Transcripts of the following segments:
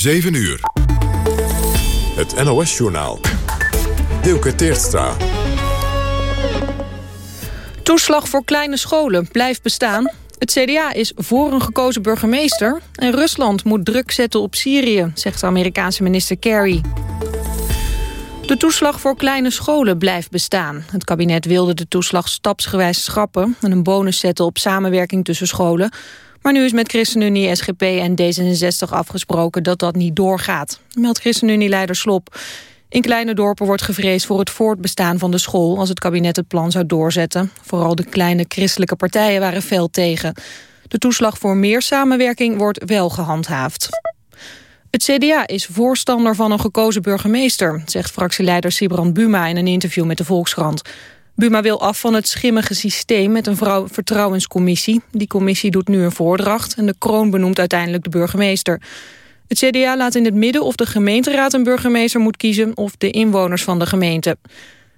7 uur. Het NOS-journaal. Dielke Teertstra. Toeslag voor kleine scholen blijft bestaan. Het CDA is voor een gekozen burgemeester... en Rusland moet druk zetten op Syrië, zegt de Amerikaanse minister Kerry. De toeslag voor kleine scholen blijft bestaan. Het kabinet wilde de toeslag stapsgewijs schrappen... en een bonus zetten op samenwerking tussen scholen... Maar nu is met ChristenUnie, SGP en D66 afgesproken dat dat niet doorgaat. Meldt ChristenUnie-leider Slop. In kleine dorpen wordt gevreesd voor het voortbestaan van de school... als het kabinet het plan zou doorzetten. Vooral de kleine christelijke partijen waren fel tegen. De toeslag voor meer samenwerking wordt wel gehandhaafd. Het CDA is voorstander van een gekozen burgemeester... zegt fractieleider Sibrand Buma in een interview met de Volkskrant. Buma wil af van het schimmige systeem met een vertrouwenscommissie. Die commissie doet nu een voordracht en de kroon benoemt uiteindelijk de burgemeester. Het CDA laat in het midden of de gemeenteraad een burgemeester moet kiezen... of de inwoners van de gemeente.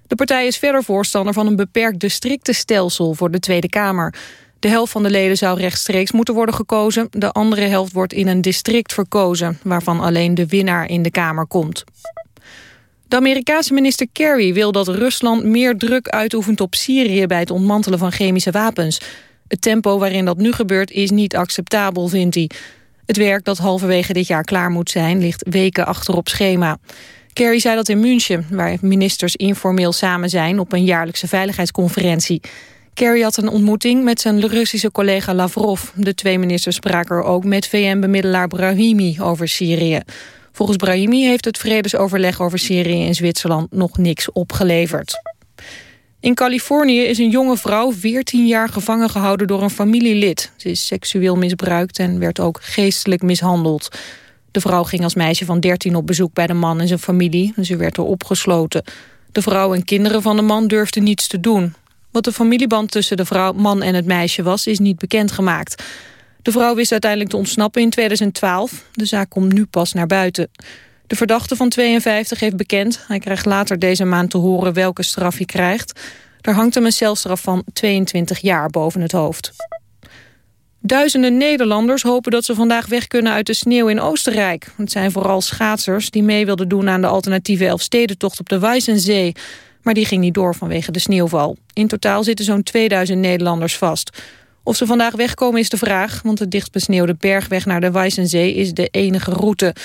De partij is verder voorstander van een beperkt districtenstelsel voor de Tweede Kamer. De helft van de leden zou rechtstreeks moeten worden gekozen. De andere helft wordt in een district verkozen... waarvan alleen de winnaar in de Kamer komt. De Amerikaanse minister Kerry wil dat Rusland meer druk uitoefent op Syrië bij het ontmantelen van chemische wapens. Het tempo waarin dat nu gebeurt is niet acceptabel, vindt hij. Het werk dat halverwege dit jaar klaar moet zijn ligt weken achter op schema. Kerry zei dat in München, waar ministers informeel samen zijn op een jaarlijkse veiligheidsconferentie. Kerry had een ontmoeting met zijn Russische collega Lavrov. De twee ministers spraken er ook met VN-bemiddelaar Brahimi over Syrië. Volgens Brahimi heeft het vredesoverleg over Syrië in Zwitserland nog niks opgeleverd. In Californië is een jonge vrouw 14 jaar gevangen gehouden door een familielid. Ze is seksueel misbruikt en werd ook geestelijk mishandeld. De vrouw ging als meisje van 13 op bezoek bij de man en zijn familie. En ze werd er opgesloten. De vrouw en kinderen van de man durfden niets te doen. Wat de familieband tussen de vrouw, man en het meisje was, is niet bekendgemaakt. De vrouw wist uiteindelijk te ontsnappen in 2012. De zaak komt nu pas naar buiten. De verdachte van 52 heeft bekend. Hij krijgt later deze maand te horen welke straf hij krijgt. Er hangt hem een celstraf van 22 jaar boven het hoofd. Duizenden Nederlanders hopen dat ze vandaag weg kunnen uit de sneeuw in Oostenrijk. Het zijn vooral schaatsers die mee wilden doen aan de alternatieve Elfstedentocht op de Weissensee. Maar die ging niet door vanwege de sneeuwval. In totaal zitten zo'n 2000 Nederlanders vast. Of ze vandaag wegkomen is de vraag, want de dichtbesneeuwde bergweg naar de Weissensee is de enige route.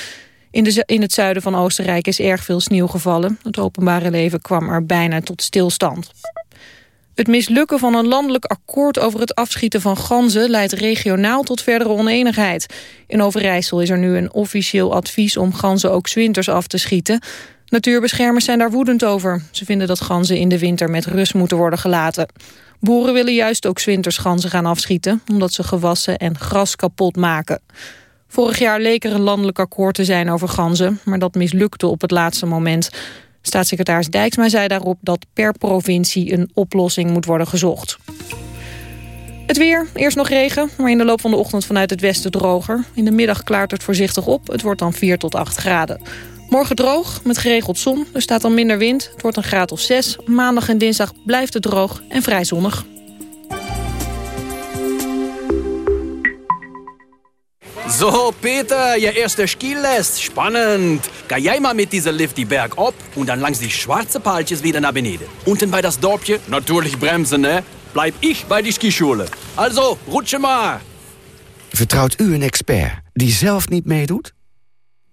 In, de, in het zuiden van Oostenrijk is erg veel sneeuw gevallen. Het openbare leven kwam er bijna tot stilstand. Het mislukken van een landelijk akkoord over het afschieten van ganzen... leidt regionaal tot verdere oneenigheid. In Overijssel is er nu een officieel advies om ganzen ook zwinters af te schieten. Natuurbeschermers zijn daar woedend over. Ze vinden dat ganzen in de winter met rust moeten worden gelaten. Boeren willen juist ook zwinters ganzen gaan afschieten... omdat ze gewassen en gras kapot maken. Vorig jaar leek er een landelijk akkoord te zijn over ganzen... maar dat mislukte op het laatste moment. Staatssecretaris Dijksma zei daarop dat per provincie... een oplossing moet worden gezocht. Het weer, eerst nog regen, maar in de loop van de ochtend vanuit het westen droger. In de middag klaart het voorzichtig op, het wordt dan 4 tot 8 graden. Morgen droog, met geregeld zon. Er staat dan minder wind. Het wordt een graad of 6. Maandag en dinsdag blijft het droog en vrij zonnig. So, Peter, je eerste Skilest. Spannend. Ga jij maar mit dieser Lift die Berg op und dann langs die schwarze Paaltjes wieder naar beneden. Unten bei das Dorpje, natürlich bremsen, ne? Bleib ich bei die Skischule. Also, rutsche maar. Vertrouwt u een expert die zelf niet meedoet?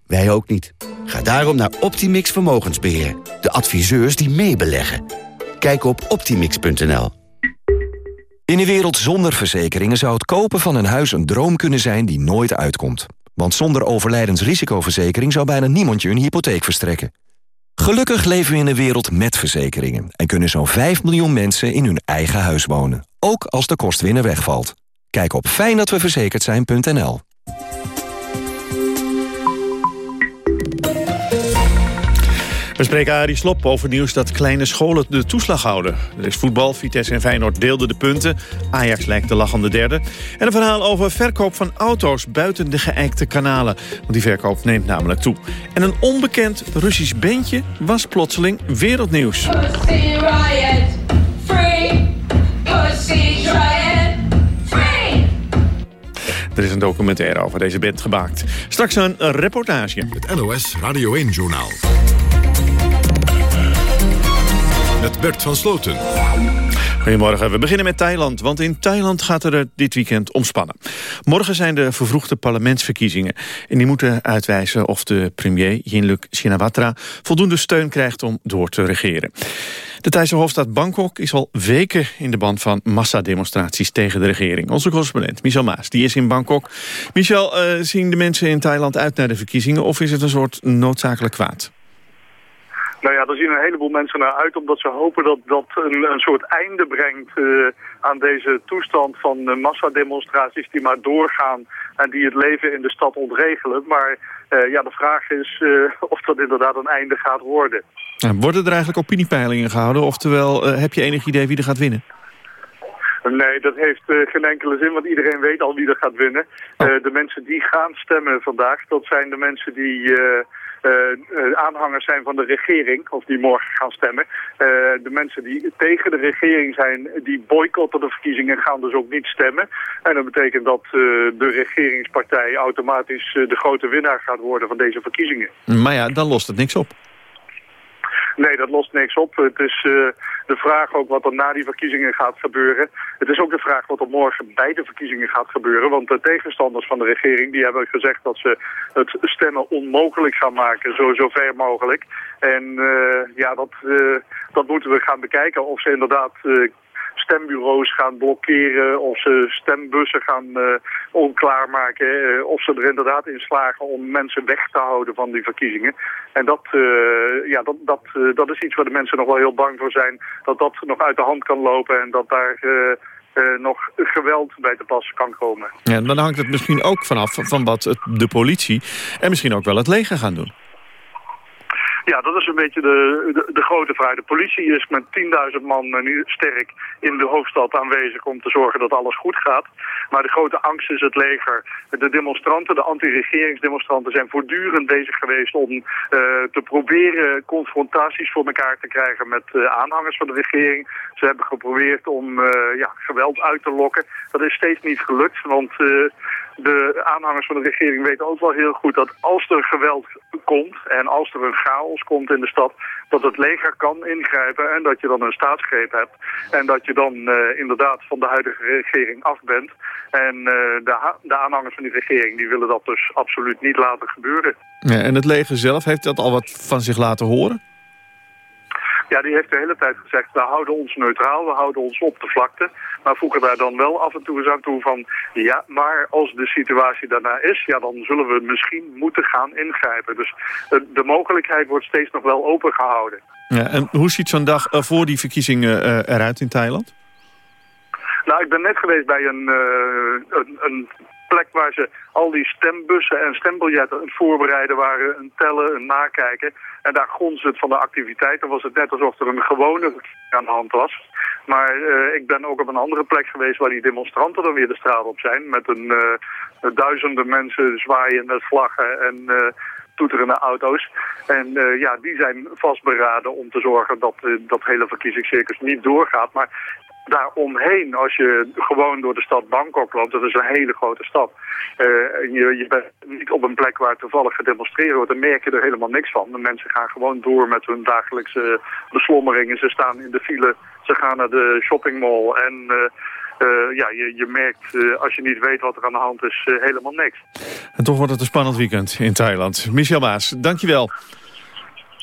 Wij ook niet. Ga daarom naar Optimix Vermogensbeheer. De adviseurs die meebeleggen. Kijk op optimix.nl. In een wereld zonder verzekeringen zou het kopen van een huis een droom kunnen zijn die nooit uitkomt. Want zonder overlijdensrisicoverzekering zou bijna niemand je een hypotheek verstrekken. Gelukkig leven we in een wereld met verzekeringen... en kunnen zo'n 5 miljoen mensen in hun eigen huis wonen. Ook als de kostwinner wegvalt. Kijk op fijndatweverzekerd We spreken Arie Slop over nieuws dat kleine scholen de toeslag houden. Er is voetbal, Vitesse en Feyenoord deelden de punten. Ajax lijkt de lachende derde. En een verhaal over verkoop van auto's buiten de geëikte kanalen. Want die verkoop neemt namelijk toe. En een onbekend Russisch bandje was plotseling wereldnieuws. Pussy Riot, free, Pussy Riot. Er is een documentaire over deze band gemaakt. Straks een reportage. Het NOS Radio 1-journaal. Bert van Sloten. Goedemorgen, we beginnen met Thailand, want in Thailand gaat er dit weekend omspannen. Morgen zijn de vervroegde parlementsverkiezingen en die moeten uitwijzen of de premier Yingluck Shinawatra voldoende steun krijgt om door te regeren. De Thaise hoofdstad Bangkok is al weken in de band van massademonstraties tegen de regering. Onze correspondent Michel Maas, die is in Bangkok. Michel, uh, zien de mensen in Thailand uit naar de verkiezingen of is het een soort noodzakelijk kwaad? Nou ja, daar zien een heleboel mensen naar uit omdat ze hopen dat dat een, een soort einde brengt uh, aan deze toestand van uh, massademonstraties die maar doorgaan en die het leven in de stad ontregelen. Maar uh, ja, de vraag is of dat inderdaad een einde gaat worden. worden er eigenlijk opiniepeilingen gehouden? Oftewel, heb je enig idee wie er gaat winnen? Nee, dat heeft uh, geen enkele zin, want iedereen weet al wie er gaat winnen. Uh, de mensen die gaan stemmen vandaag, dat zijn de mensen die uh, aanhangers zijn van de regering, of die morgen gaan stemmen. de mensen die tegen de regering zijn, die boycotten de verkiezingen, gaan dus ook niet stemmen. En dat betekent dat de regeringspartij automatisch de grote winnaar gaat worden van deze verkiezingen. Maar ja, dan lost het niks op. Nee, dat lost niks op. Het is uh, de vraag ook wat er na die verkiezingen gaat gebeuren. Het is ook de vraag wat er morgen bij de verkiezingen gaat gebeuren. Want de tegenstanders van de regering die hebben gezegd dat ze het stemmen onmogelijk gaan maken. Zo, zo ver mogelijk. En uh, ja, dat, uh, dat moeten we gaan bekijken. Of ze inderdaad stembureaus gaan blokkeren, of ze stembussen gaan uh, onklaarmaken, uh, of ze er inderdaad in slagen om mensen weg te houden van die verkiezingen. En dat, uh, ja, dat, dat, dat is iets waar de mensen nog wel heel bang voor zijn, dat dat nog uit de hand kan lopen en dat daar... Nog geweld bij te pas kan komen. Ja, dan hangt het misschien ook vanaf van wat de politie en misschien ook wel het leger gaan doen. Ja, dat is een beetje de, de, de grote vraag. De politie is met 10.000 man nu sterk in de hoofdstad aanwezig om te zorgen dat alles goed gaat. Maar de grote angst is het leger. De demonstranten, de anti-regeringsdemonstranten zijn voortdurend bezig geweest om uh, te proberen confrontaties voor elkaar te krijgen met uh, aanhangers van de regering. Ze hebben geprobeerd om ja, geweld uit te lokken. Dat is steeds niet gelukt, want de aanhangers van de regering weten ook wel heel goed dat als er geweld komt en als er een chaos komt in de stad, dat het leger kan ingrijpen en dat je dan een staatsgreep hebt. En dat je dan uh, inderdaad van de huidige regering af bent. En uh, de, de, aanhangers van die regering die willen dat dus absoluut niet laten gebeuren. Ja, en het leger zelf heeft dat al wat van zich laten horen? Ja, die heeft de hele tijd gezegd, we houden ons neutraal, we houden ons op de vlakte. Maar voegen daar dan wel af en toe eens aan toe van, ja, maar als de situatie daarna is, ja, dan zullen we misschien moeten gaan ingrijpen. Dus de, de mogelijkheid wordt steeds nog wel opengehouden. Ja, en hoe ziet zo'n dag voor die verkiezingen uh, eruit in Thailand? Nou, ik ben net geweest bij een, uh, een, een plek waar ze al die stembussen en stembiljetten het voorbereiden waren, een tellen, een nakijken. En daar gonzen het van de activiteiten. was het net alsof er een gewone aan de hand was. Maar uh, ik ben ook op een andere plek geweest waar die demonstranten dan weer de straat op zijn. Met een uh, duizenden mensen zwaaien met vlaggen en uh, toeterende auto's. En ja, die zijn vastberaden om te zorgen dat dat hele verkiezingscircus niet doorgaat. Maar daaromheen, als je gewoon door de stad Bangkok loopt, dat is een hele grote stad. Uh, je, je bent niet op een plek waar toevallig gedemonstreerd wordt, dan merk je er helemaal niks van. De mensen gaan gewoon door met hun dagelijkse beslommeringen. Ze staan in de file, ze gaan naar de shoppingmall en... Uh, uh, ja, je, je merkt, als je niet weet wat er aan de hand is, helemaal niks. En toch wordt het een spannend weekend in Thailand. Michel Maas, dankjewel.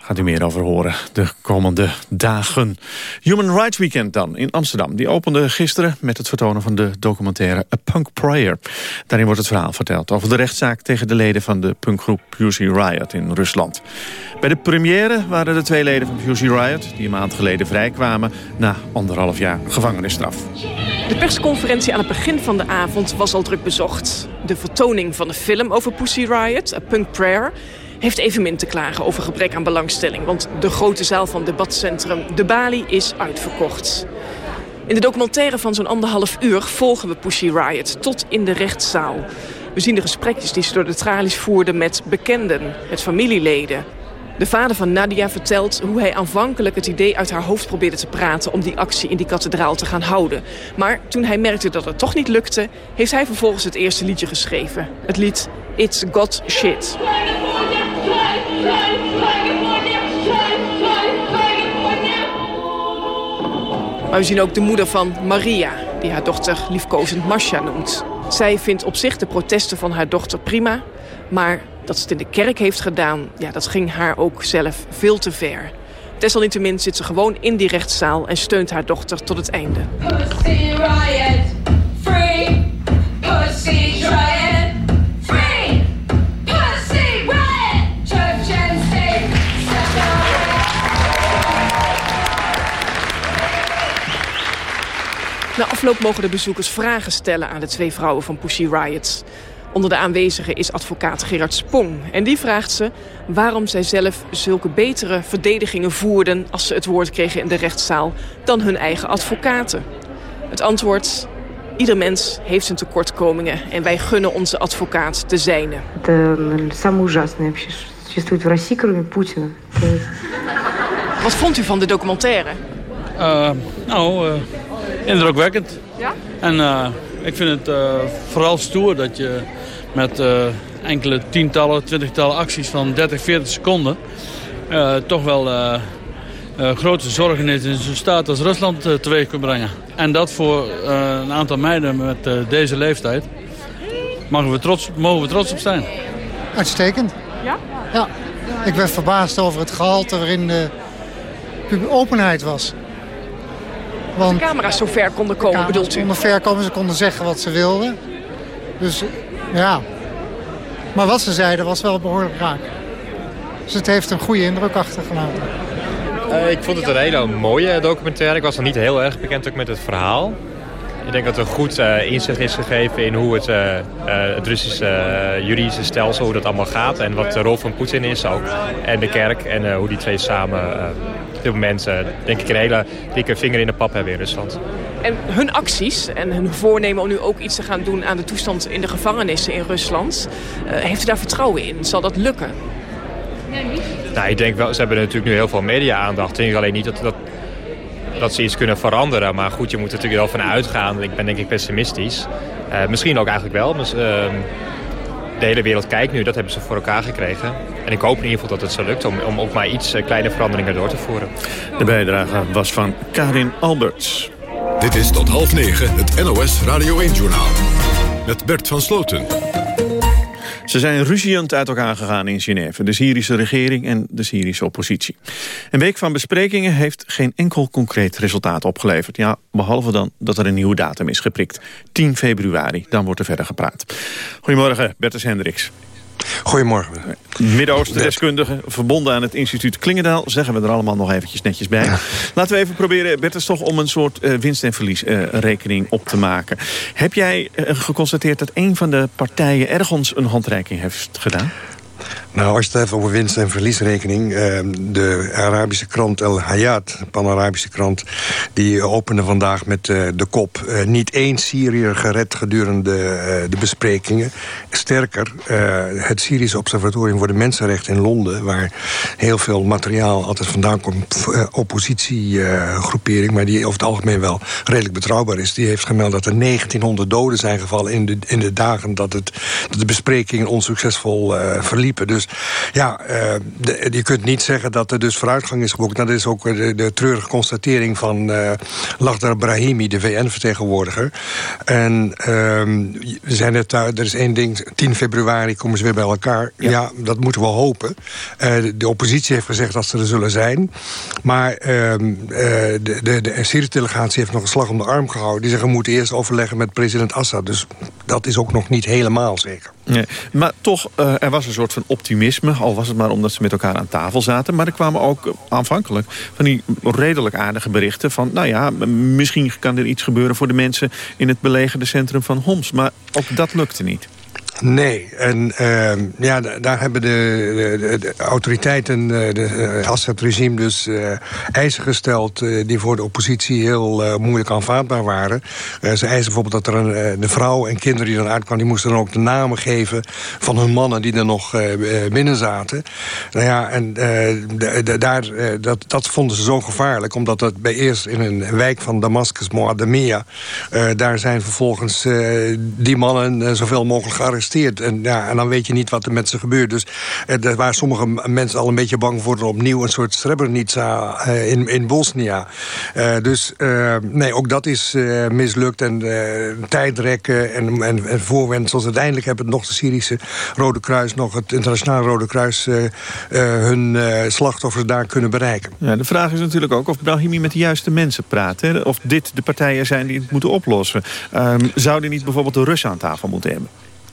Gaat u meer over horen de komende dagen. Human Rights Weekend dan in Amsterdam. Die opende gisteren met het vertonen van de documentaire A Punk Prayer. Daarin wordt het verhaal verteld over de rechtszaak tegen de leden van de punkgroep Pussy Riot in Rusland. Bij de première waren de twee leden van Pussy Riot... die een maand geleden vrijkwamen na anderhalf jaar gevangenisstraf. De persconferentie aan het begin van de avond was al druk bezocht. De vertoning van de film over Pussy Riot, A Punk Prayer heeft evenmin te klagen over gebrek aan belangstelling. Want de grote zaal van debatcentrum De Bali is uitverkocht. In de documentaire van zo'n anderhalf uur volgen we Pussy Riot tot in de rechtszaal. We zien de gesprekjes die ze door de tralies voerden met bekenden, met familieleden. De vader van Nadia vertelt hoe hij aanvankelijk het idee uit haar hoofd probeerde te praten... om die actie in die kathedraal te gaan houden. Maar toen hij merkte dat het toch niet lukte... heeft hij vervolgens het eerste liedje geschreven. Het lied It's Got Shit. Maar we zien ook de moeder van Maria, die haar dochter liefkozend Masha noemt. Zij vindt op zich de protesten van haar dochter prima... maar dat ze het in de kerk heeft gedaan, ja, dat ging haar ook zelf veel te ver. Desalniettemin zit ze gewoon in die rechtszaal en steunt haar dochter tot het einde. Pussy riot, free, pussy Na afloop mogen de bezoekers vragen stellen aan de twee vrouwen van Pussy Riot. Onder de aanwezigen is advocaat Gerard Spong. En die vraagt ze waarom zij zelf zulke betere verdedigingen voerden... als ze het woord kregen in de rechtszaal dan hun eigen advocaten. Het antwoord... Ieder mens heeft zijn tekortkomingen en wij gunnen onze advocaat de zijne. Wat vond u van de documentaire? Uh, nou, uh, indrukwekkend. Ja? En uh, ik vind het vooral stoer dat je met uh, enkele tientallen, twintigtallen acties van 30, 40 seconden... Uh, toch wel uh, grote zorgen in zo'n staat als Rusland teweeg kunt brengen. En dat voor een aantal meiden met deze leeftijd mogen we, trots, mogen we trots op zijn. Uitstekend. Ja? Ja. Ik ben verbaasd over het gehalte waarin de openheid was. Want de camera's zo ver konden komen, bedoelt u? konden ver komen, ze konden zeggen wat ze wilden. Dus ja. Maar wat ze zeiden was wel behoorlijk raak. Dus het heeft een goede indruk achtergelaten. Uh, ik vond het een hele mooie documentaire. Ik was nog niet heel erg bekend ook met het verhaal. Ik denk dat er goed uh, inzicht is gegeven in hoe het, uh, het Russische juridische stelsel, hoe dat allemaal gaat. En wat de rol van Poetin is ook. En de kerk en hoe die twee samen op dit moment, denk ik, een hele dikke vinger in de pap hebben in Rusland. En hun acties en hun voornemen om nu ook iets te gaan doen aan de toestand in de gevangenissen in Rusland. Uh, heeft u daar vertrouwen in? Zal dat lukken? Nee, niet. Nou, ik denk wel, ze hebben natuurlijk nu heel veel media-aandacht. Ik denk alleen niet dat, dat, dat ze iets kunnen veranderen. Maar goed, je moet er natuurlijk wel van uitgaan. Ik ben denk ik pessimistisch. Uh, misschien ook eigenlijk wel. Dus, uh, de hele wereld kijkt nu, dat hebben ze voor elkaar gekregen. En ik hoop in ieder geval dat het zo lukt om, om ook maar iets kleine veranderingen door te voeren. De bijdrage was van Karin Alberts. Dit is tot half negen het NOS Radio 1-journaal. Met Bert van Sloten. Ze zijn ruziend uit elkaar gegaan in Genève. De Syrische regering en de Syrische oppositie. Een week van besprekingen heeft geen enkel concreet resultaat opgeleverd. Ja, behalve dan dat er een nieuwe datum is geprikt. 10 februari, dan wordt er verder gepraat. Goedemorgen, Bertus Hendricks. Goedemorgen. Midden-Oosten-deskundige, verbonden aan het instituut Klingendaal... zeggen we er allemaal nog eventjes netjes bij. Laten we even proberen, Bertus, toch om een soort uh, winst- en verliesrekening uh, op te maken. Heb jij uh, geconstateerd dat een van de partijen ergens een handreiking heeft gedaan? Nou, als je het hebt over winst- en verliesrekening... Ehm, de Arabische krant El Hayat, de pan-Arabische krant... die opende vandaag met eh, de kop... Eh, niet één Syriër gered gedurende eh, de besprekingen. Sterker, het Syrische Observatorium voor de Mensenrechten in Londen... waar heel veel materiaal altijd vandaan komt... oppositiegroepering, maar die over het algemeen wel redelijk betrouwbaar is... die heeft gemeld dat er 1900 doden zijn gevallen in de, in de dagen... dat, het, dat de besprekingen onsuccesvol verliepen. Dus dus ja, uh, de, je kunt niet zeggen dat er dus vooruitgang is geboekt. Dat is ook de, de treurige constatering van uh, Lakhdar Brahimi, de VN-vertegenwoordiger. En uh, we zijn net, er is één ding, 10 februari komen ze weer bij elkaar. Ja, ja dat moeten we hopen. Uh, de oppositie heeft gezegd dat ze er zullen zijn. Maar ehm, de, de, de Syrië-delegatie heeft nog een slag om de arm gehouden. Die zeggen we moeten eerst overleggen met president Assad. Dus dat is ook nog niet helemaal zeker. Nee, maar toch, er was een soort van optimisme. Al was het maar omdat ze met elkaar aan tafel zaten. Maar er kwamen ook aanvankelijk van die redelijk aardige berichten... van, nou ja, misschien kan er iets gebeuren voor de mensen... in het belegerde centrum van Homs. Maar ook dat lukte niet. Nee, en uh, ja, daar hebben de, de, autoriteiten, de, de Assad-regime dus uh, eisen gesteld... Die voor de oppositie heel moeilijk aanvaardbaar waren. ze eisen bijvoorbeeld dat er een de vrouw en kinderen die dan uitkwamen... die moesten dan ook de namen geven van hun mannen die er nog binnen zaten. Nou ja, en daar, dat, dat vonden ze zo gevaarlijk... omdat dat bij eerst in een wijk van Damascus, Moadamia... daar zijn vervolgens die mannen zoveel mogelijk gearresteerd en, ja, en dan weet je niet wat er met ze gebeurt. Dus eh, er waren sommige mensen al een beetje bang voor... er opnieuw een soort Srebrenica uh, in, in Bosnia. Uh, dus nee, ook dat is mislukt. En tijdrekken en, en, en. Uiteindelijk hebben nog de Syrische Rode Kruis... nog het Internationale Rode Kruis... hun slachtoffers daar kunnen bereiken. Ja, de vraag is natuurlijk ook of Brahimi met de juiste mensen praat. Hè? Of dit de partijen zijn die het moeten oplossen. Um, zouden niet bijvoorbeeld de Russen aan tafel moeten hebben?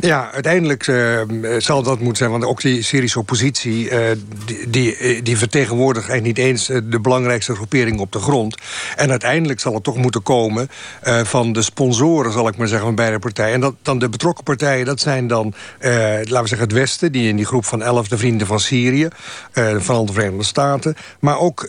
Ja, uiteindelijk uh, zal dat moeten zijn. Want ook die Syrische oppositie... Uh, die, eh, die, vertegenwoordigt eigenlijk niet eens de belangrijkste groepering op de grond. En uiteindelijk zal het toch moeten komen van de sponsoren, zal ik maar zeggen, van beide partijen. En dan de betrokken partijen, dat zijn dan, laten we zeggen, het Westen... die in die groep van elf de Vrienden van Syrië, van de Verenigde Staten... maar ook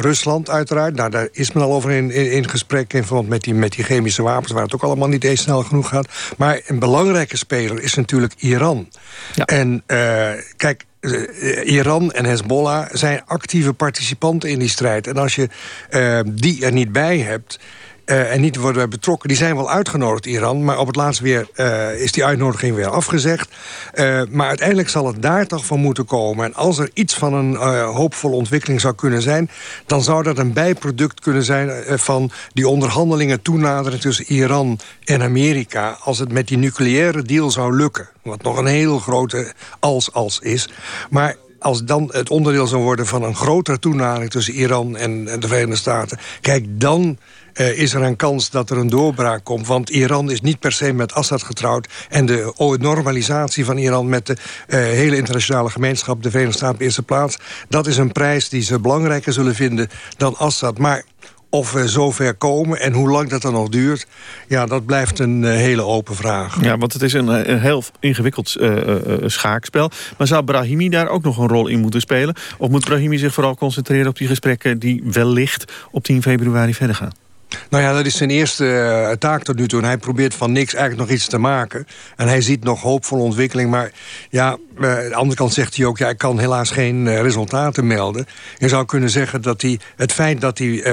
Rusland uiteraard. Nou, daar is men al over in, in, in gesprek... in verband met die, met die chemische wapens, waar het ook allemaal niet eens snel genoeg gaat. Maar een belangrijke speler is natuurlijk Iran. Ja. En uh, kijk, uh, Iran en Hezbollah zijn actieve participanten in die strijd. En als je uh, die er niet bij hebt... Uh, en niet worden betrokken. Die zijn wel uitgenodigd, Iran. Maar op het laatst weer uh, is die uitnodiging weer afgezegd. Uh, maar uiteindelijk zal het daar toch van moeten komen. En als er iets van een hoopvolle ontwikkeling zou kunnen zijn... dan zou dat een bijproduct kunnen zijn van die onderhandelingen toenaderen... tussen Iran en Amerika. Als het met die nucleaire deal zou lukken. Wat nog een heel grote als-als is. Maar als dan het onderdeel zou worden van een grotere toenadering... tussen Iran en de Verenigde Staten... kijk, dan uh, is er een kans dat er een doorbraak komt. Want Iran is niet per se met Assad getrouwd. En de normalisatie van Iran met de uh, hele internationale gemeenschap... de Verenigde Staten op eerste plaats... dat is een prijs die ze belangrijker zullen vinden dan Assad. Maar of we zover komen en hoe lang dat dan nog duurt... ja, dat blijft een uh, hele open vraag. Ja, want het is een, heel ingewikkeld schaakspel. Maar zou Brahimi daar ook nog een rol in moeten spelen? Of moet Brahimi zich vooral concentreren op die gesprekken... die wellicht op 10 februari verder gaan? Nou ja, dat is zijn eerste uh, taak tot nu toe. En hij probeert van niks eigenlijk nog iets te maken. En hij ziet nog hoopvolle ontwikkeling. Maar ja, uh, aan de andere kant zegt hij ook... ja, ik kan helaas geen uh, resultaten melden. Je zou kunnen zeggen dat hij, het feit dat hij,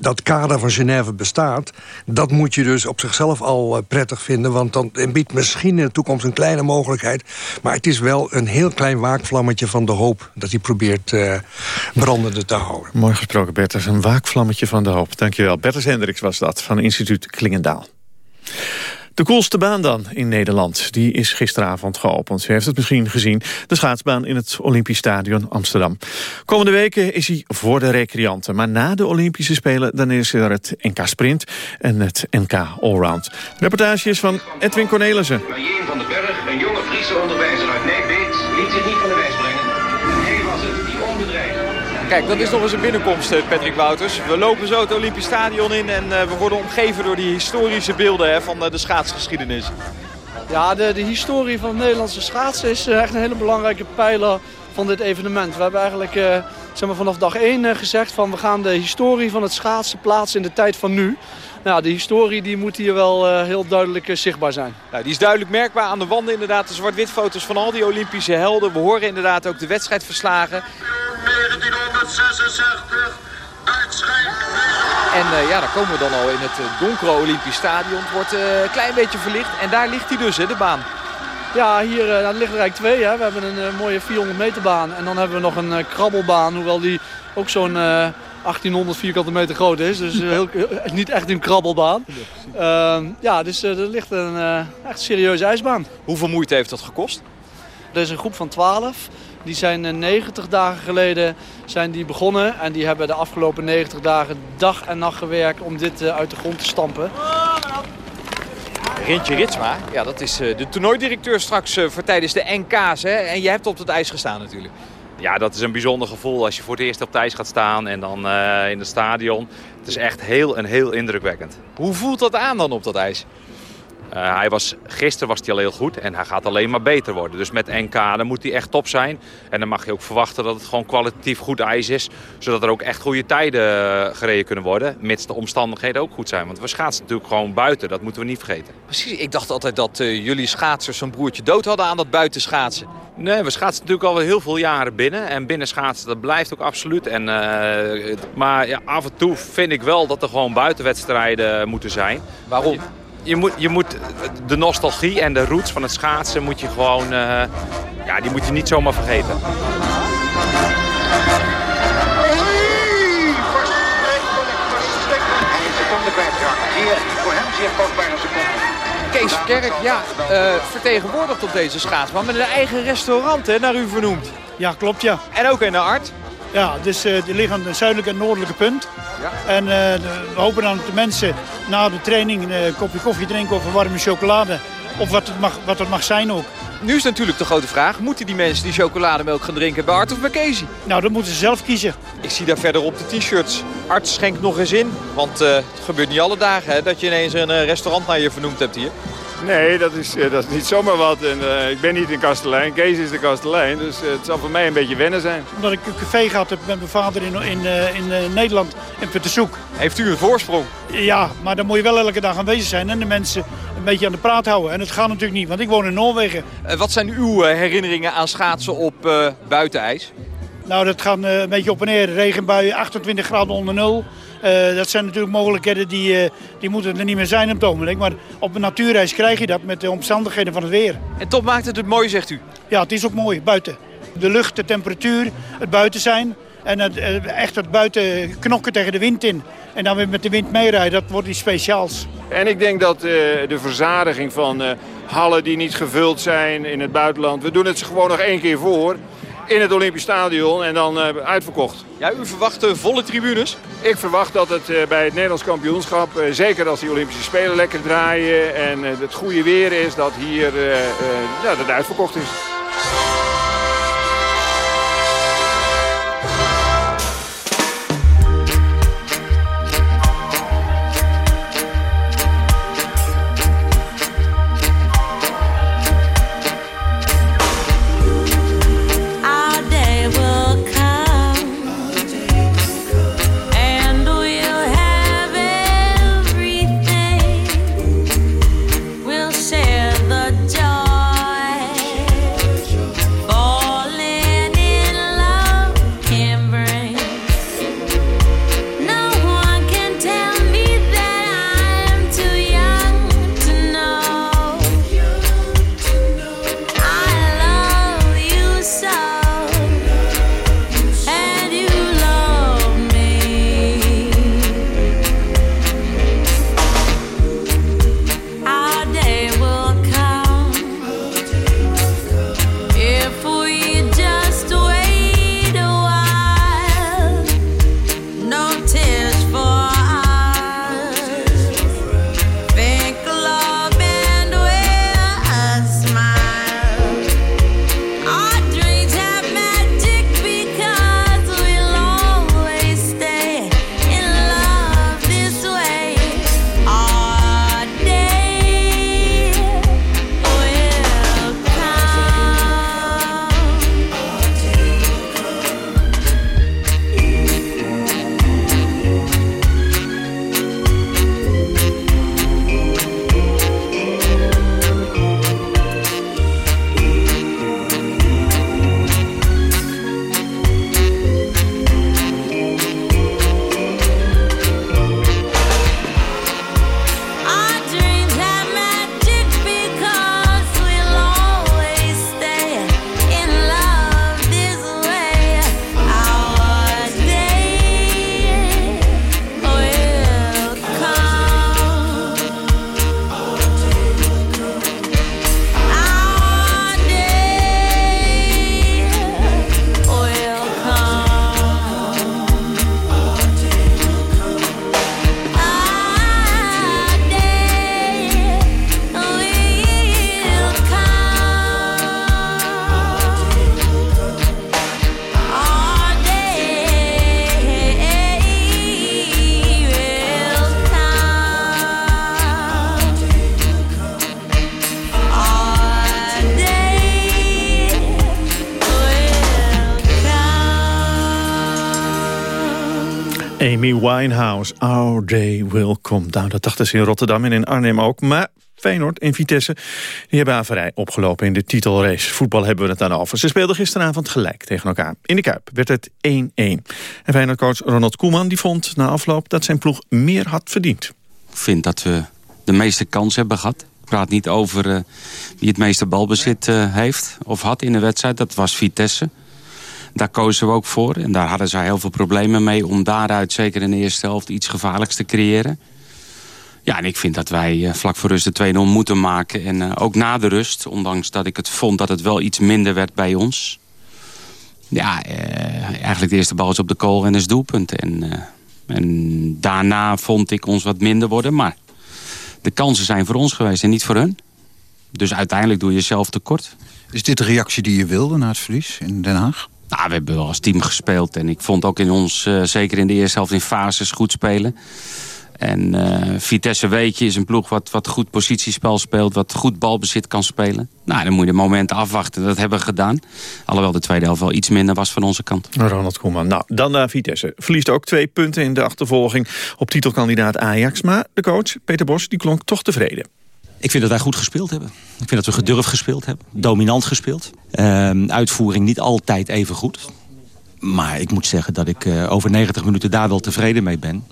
dat kader van Genève bestaat... dat moet je dus op zichzelf al prettig vinden. Want dan biedt misschien in de toekomst een kleine mogelijkheid. Maar het is wel een heel klein waakvlammetje van de hoop... dat hij probeert brandende te houden. Mooi gesproken, Bert. Dat is een waakvlammetje van de hoop. Dank Dankjewel. Bertus Hendricks was dat, van instituut Klingendaal. De coolste baan dan in Nederland, die is gisteravond geopend. U heeft het misschien gezien, de schaatsbaan in het Olympisch Stadion Amsterdam. Komende weken is hij voor de recreanten. Maar na de Olympische Spelen dan is er het NK Sprint en het NK Allround. Reportage is van Edwin Cornelissen. van Berg, een Kijk, dat is nog eens een binnenkomst, eh, Patrick Wouters. We lopen zo het Olympisch Stadion in en eh, we worden omgeven door die historische beelden hè, van eh, de schaatsgeschiedenis. Ja, de, de historie van Nederlandse schaatsen is echt een hele belangrijke pijler van dit evenement. We hebben eigenlijk zeg maar, vanaf dag 1 gezegd van we gaan de historie van het schaatsen plaatsen in de tijd van nu. Nou, de historie die moet hier wel heel duidelijk zichtbaar zijn. Nou, die is duidelijk merkbaar aan de wanden inderdaad. De zwart-wit foto's van al die Olympische helden. We horen inderdaad ook de wedstrijdverslagen. 1966 En uh, ja, daar komen we dan al in het donkere Olympisch Stadion. Het wordt een klein beetje verlicht. En daar ligt hij dus, hè, de baan. Ja, hier liggen er eigenlijk twee. Hè. We hebben een mooie 400 meter baan. En dan hebben we nog een krabbelbaan. Hoewel die ook zo'n 1800 vierkante meter groot is. Dus heel, niet echt een krabbelbaan. Ehm, ja, dus er ligt een echt serieuze ijsbaan. Hoeveel moeite heeft dat gekost? Er is een groep van 12. Die zijn 90 eh, dagen geleden zijn die begonnen. En die hebben de afgelopen 90 dagen dag en nacht gewerkt om dit eh, uit de grond te stampen. Rintje Ritsma, ja, dat is eh, de toernooidirecteur straks voor tijdens de NK's. Hè? En jij hebt op het ijs gestaan natuurlijk. Ja, dat is een bijzonder gevoel als je voor het eerst op het ijs gaat staan en dan in het stadion. Het is echt heel en heel indrukwekkend. Hoe voelt dat aan dan op dat ijs? Uh, hij was, gisteren was hij al heel goed en hij gaat alleen maar beter worden. Dus met NK dan moet hij echt top zijn. En dan mag je ook verwachten dat het gewoon kwalitatief goed ijs is. Zodat er ook echt goede tijden eh, gereden kunnen worden. Mits de omstandigheden ook goed zijn. Want we schaatsen natuurlijk gewoon buiten. Dat moeten we niet vergeten. Precies, ik dacht altijd dat uh, jullie schaatsers zo'n broertje dood hadden aan dat buitenschaatsen. Nee, we schaatsen natuurlijk al heel veel jaren binnen. En binnen schaatsen, dat blijft ook absoluut. En, maar ja, af en toe vind ik wel dat er gewoon buitenwedstrijden moeten zijn. Waarom? Je moet, je moet de nostalgie en de roots van het schaatsen moet je gewoon, uh, ja, die moet je niet zomaar vergeten. Kees Kerk, ja, uh, vertegenwoordigd op deze schaats, maar met een eigen restaurant hè, naar u vernoemd. Ja, klopt ja. En ook in de art. Ja, dus uh, die liggen aan het zuidelijke en noordelijke punt. Ja. En uh, we hopen dan dat de mensen na de training een kopje koffie drinken of een warme chocolade. Of wat het, mag, wat het mag zijn ook. Nu is natuurlijk de grote vraag, moeten die mensen die chocolademelk gaan drinken bij Art of bij Casey? Nou, dat moeten ze zelf kiezen. Ik zie daar verder op de t-shirts. Art schenkt nog eens in, want uh, het gebeurt niet alle dagen hè, dat je ineens een restaurant naar je vernoemd hebt hier. Nee, dat is, dat is niet zomaar wat. En, uh, ik ben niet een kastelein. Kees is de kastelein. Dus uh, het zal voor mij een beetje wennen zijn. Omdat ik een café gehad heb met mijn vader in, in, uh, in Nederland, in Puttershoek. Heeft u een voorsprong? Ja, maar dan moet je wel elke dag aanwezig zijn. En de mensen een beetje aan de praat houden. En dat gaat natuurlijk niet, want ik woon in Noorwegen. wat zijn uw herinneringen aan schaatsen op buitenijs? Nou, dat gaat een beetje op en neer. Regenbuien, 28 graden onder nul. Uh, dat zijn natuurlijk mogelijkheden die, uh, die moeten er niet meer zijn op het ogenblik. Maar op een natuurreis krijg je dat met de omstandigheden van het weer. En toch maakt het het mooi, zegt u? Ja, het is ook mooi, buiten. De lucht, de temperatuur, het buiten zijn. En het, echt het buiten knokken tegen de wind in. En dan weer met de wind meerijden, dat wordt iets speciaals. En ik denk dat uh, de verzadiging van hallen die niet gevuld zijn in het buitenland... we doen het gewoon nog één keer voor in het Olympisch Stadion en dan uh, uitverkocht. Ja, u verwacht uh, volle tribunes? Ik verwacht dat het uh, bij het Nederlands kampioenschap, zeker als die Olympische Spelen lekker draaien en het goede weer is, dat hier ja, dat het uitverkocht is. Amy Winehouse, Our Day Will Come. Nou, dat dachten ze in Rotterdam en in Arnhem ook. Maar Feyenoord en Vitesse die hebben averij opgelopen in de titelrace. Voetbal hebben we het dan over. Ze speelden gisteravond gelijk tegen elkaar. In de Kuip werd het 1-1. En Feyenoordcoach Ronald Koeman die vond na afloop dat zijn ploeg meer had verdiend. Ik vind dat we de meeste kans hebben gehad. Ik praat niet over uh, wie het meeste balbezit uh, heeft of had in de wedstrijd. Dat was Vitesse. Daar kozen we ook voor. En daar hadden zij heel veel problemen mee om daaruit zeker in de eerste helft iets gevaarlijks te creëren. Ja, en ik vind dat wij uh, vlak voor rust de 2-0 moeten maken. En uh, ook na de rust, ondanks dat ik het vond dat het wel iets minder werd bij ons. Ja, uh, eigenlijk de eerste bal is op de kool en is doelpunt. En, en daarna vond ik ons wat minder worden. Maar de kansen zijn voor ons geweest en niet voor hun. Dus uiteindelijk doe je jezelf tekort. Is dit de reactie die je wilde na het verlies in Den Haag? Nou, we hebben wel als team gespeeld. En ik vond ook in ons, uh, zeker in de eerste helft in fases, goed spelen. En uh, Vitesse weet je is een ploeg wat, wat goed positiespel speelt. Wat goed balbezit kan spelen. Nou, dan moet je de momenten afwachten. Dat hebben we gedaan. Alhoewel de tweede helft wel iets minder was van onze kant. Ronald Koeman. Nou, dan naar Vitesse. Verliest ook twee punten in de achtervolging op titelkandidaat Ajax. Maar de coach, Peter Bos, die klonk toch tevreden. Ik vind dat wij goed gespeeld hebben. Ik vind dat we gedurfd gespeeld hebben. Dominant gespeeld. Uh, uitvoering niet altijd even goed. Maar ik moet zeggen dat ik uh, over 90 minuten daar wel tevreden mee ben.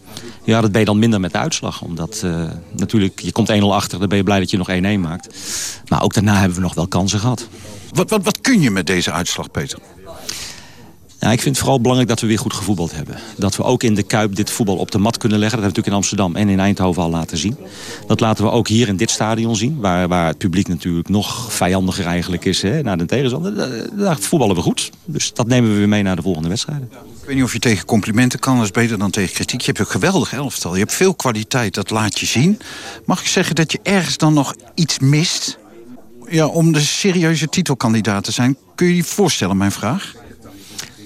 Ja, dat ben je dan minder met de uitslag. Omdat uh, natuurlijk, je komt 1-0 achter, dan ben je blij dat je nog 1-1 maakt. Maar ook daarna hebben we nog wel kansen gehad. Wat, wat, wat kun je met deze uitslag, Peter? Nou, ik vind het vooral belangrijk dat we weer goed gevoetbald hebben. Dat we ook in de Kuip dit voetbal op de mat kunnen leggen. Dat hebben we natuurlijk in Amsterdam en in Eindhoven al laten zien. Dat laten we ook hier in dit stadion zien. Waar, waar het publiek natuurlijk nog vijandiger eigenlijk is hè, naar de tegenstander. Daar voetballen we goed. Dus dat nemen we weer mee naar de volgende wedstrijden. Ik weet niet of je tegen complimenten kan. Dat is beter dan tegen kritiek. Je hebt een geweldig elftal. Je hebt veel kwaliteit. Dat laat je zien. Mag ik zeggen dat je ergens dan nog iets mist? Ja, om de serieuze titelkandidaat te zijn. Kun je je voorstellen, mijn vraag?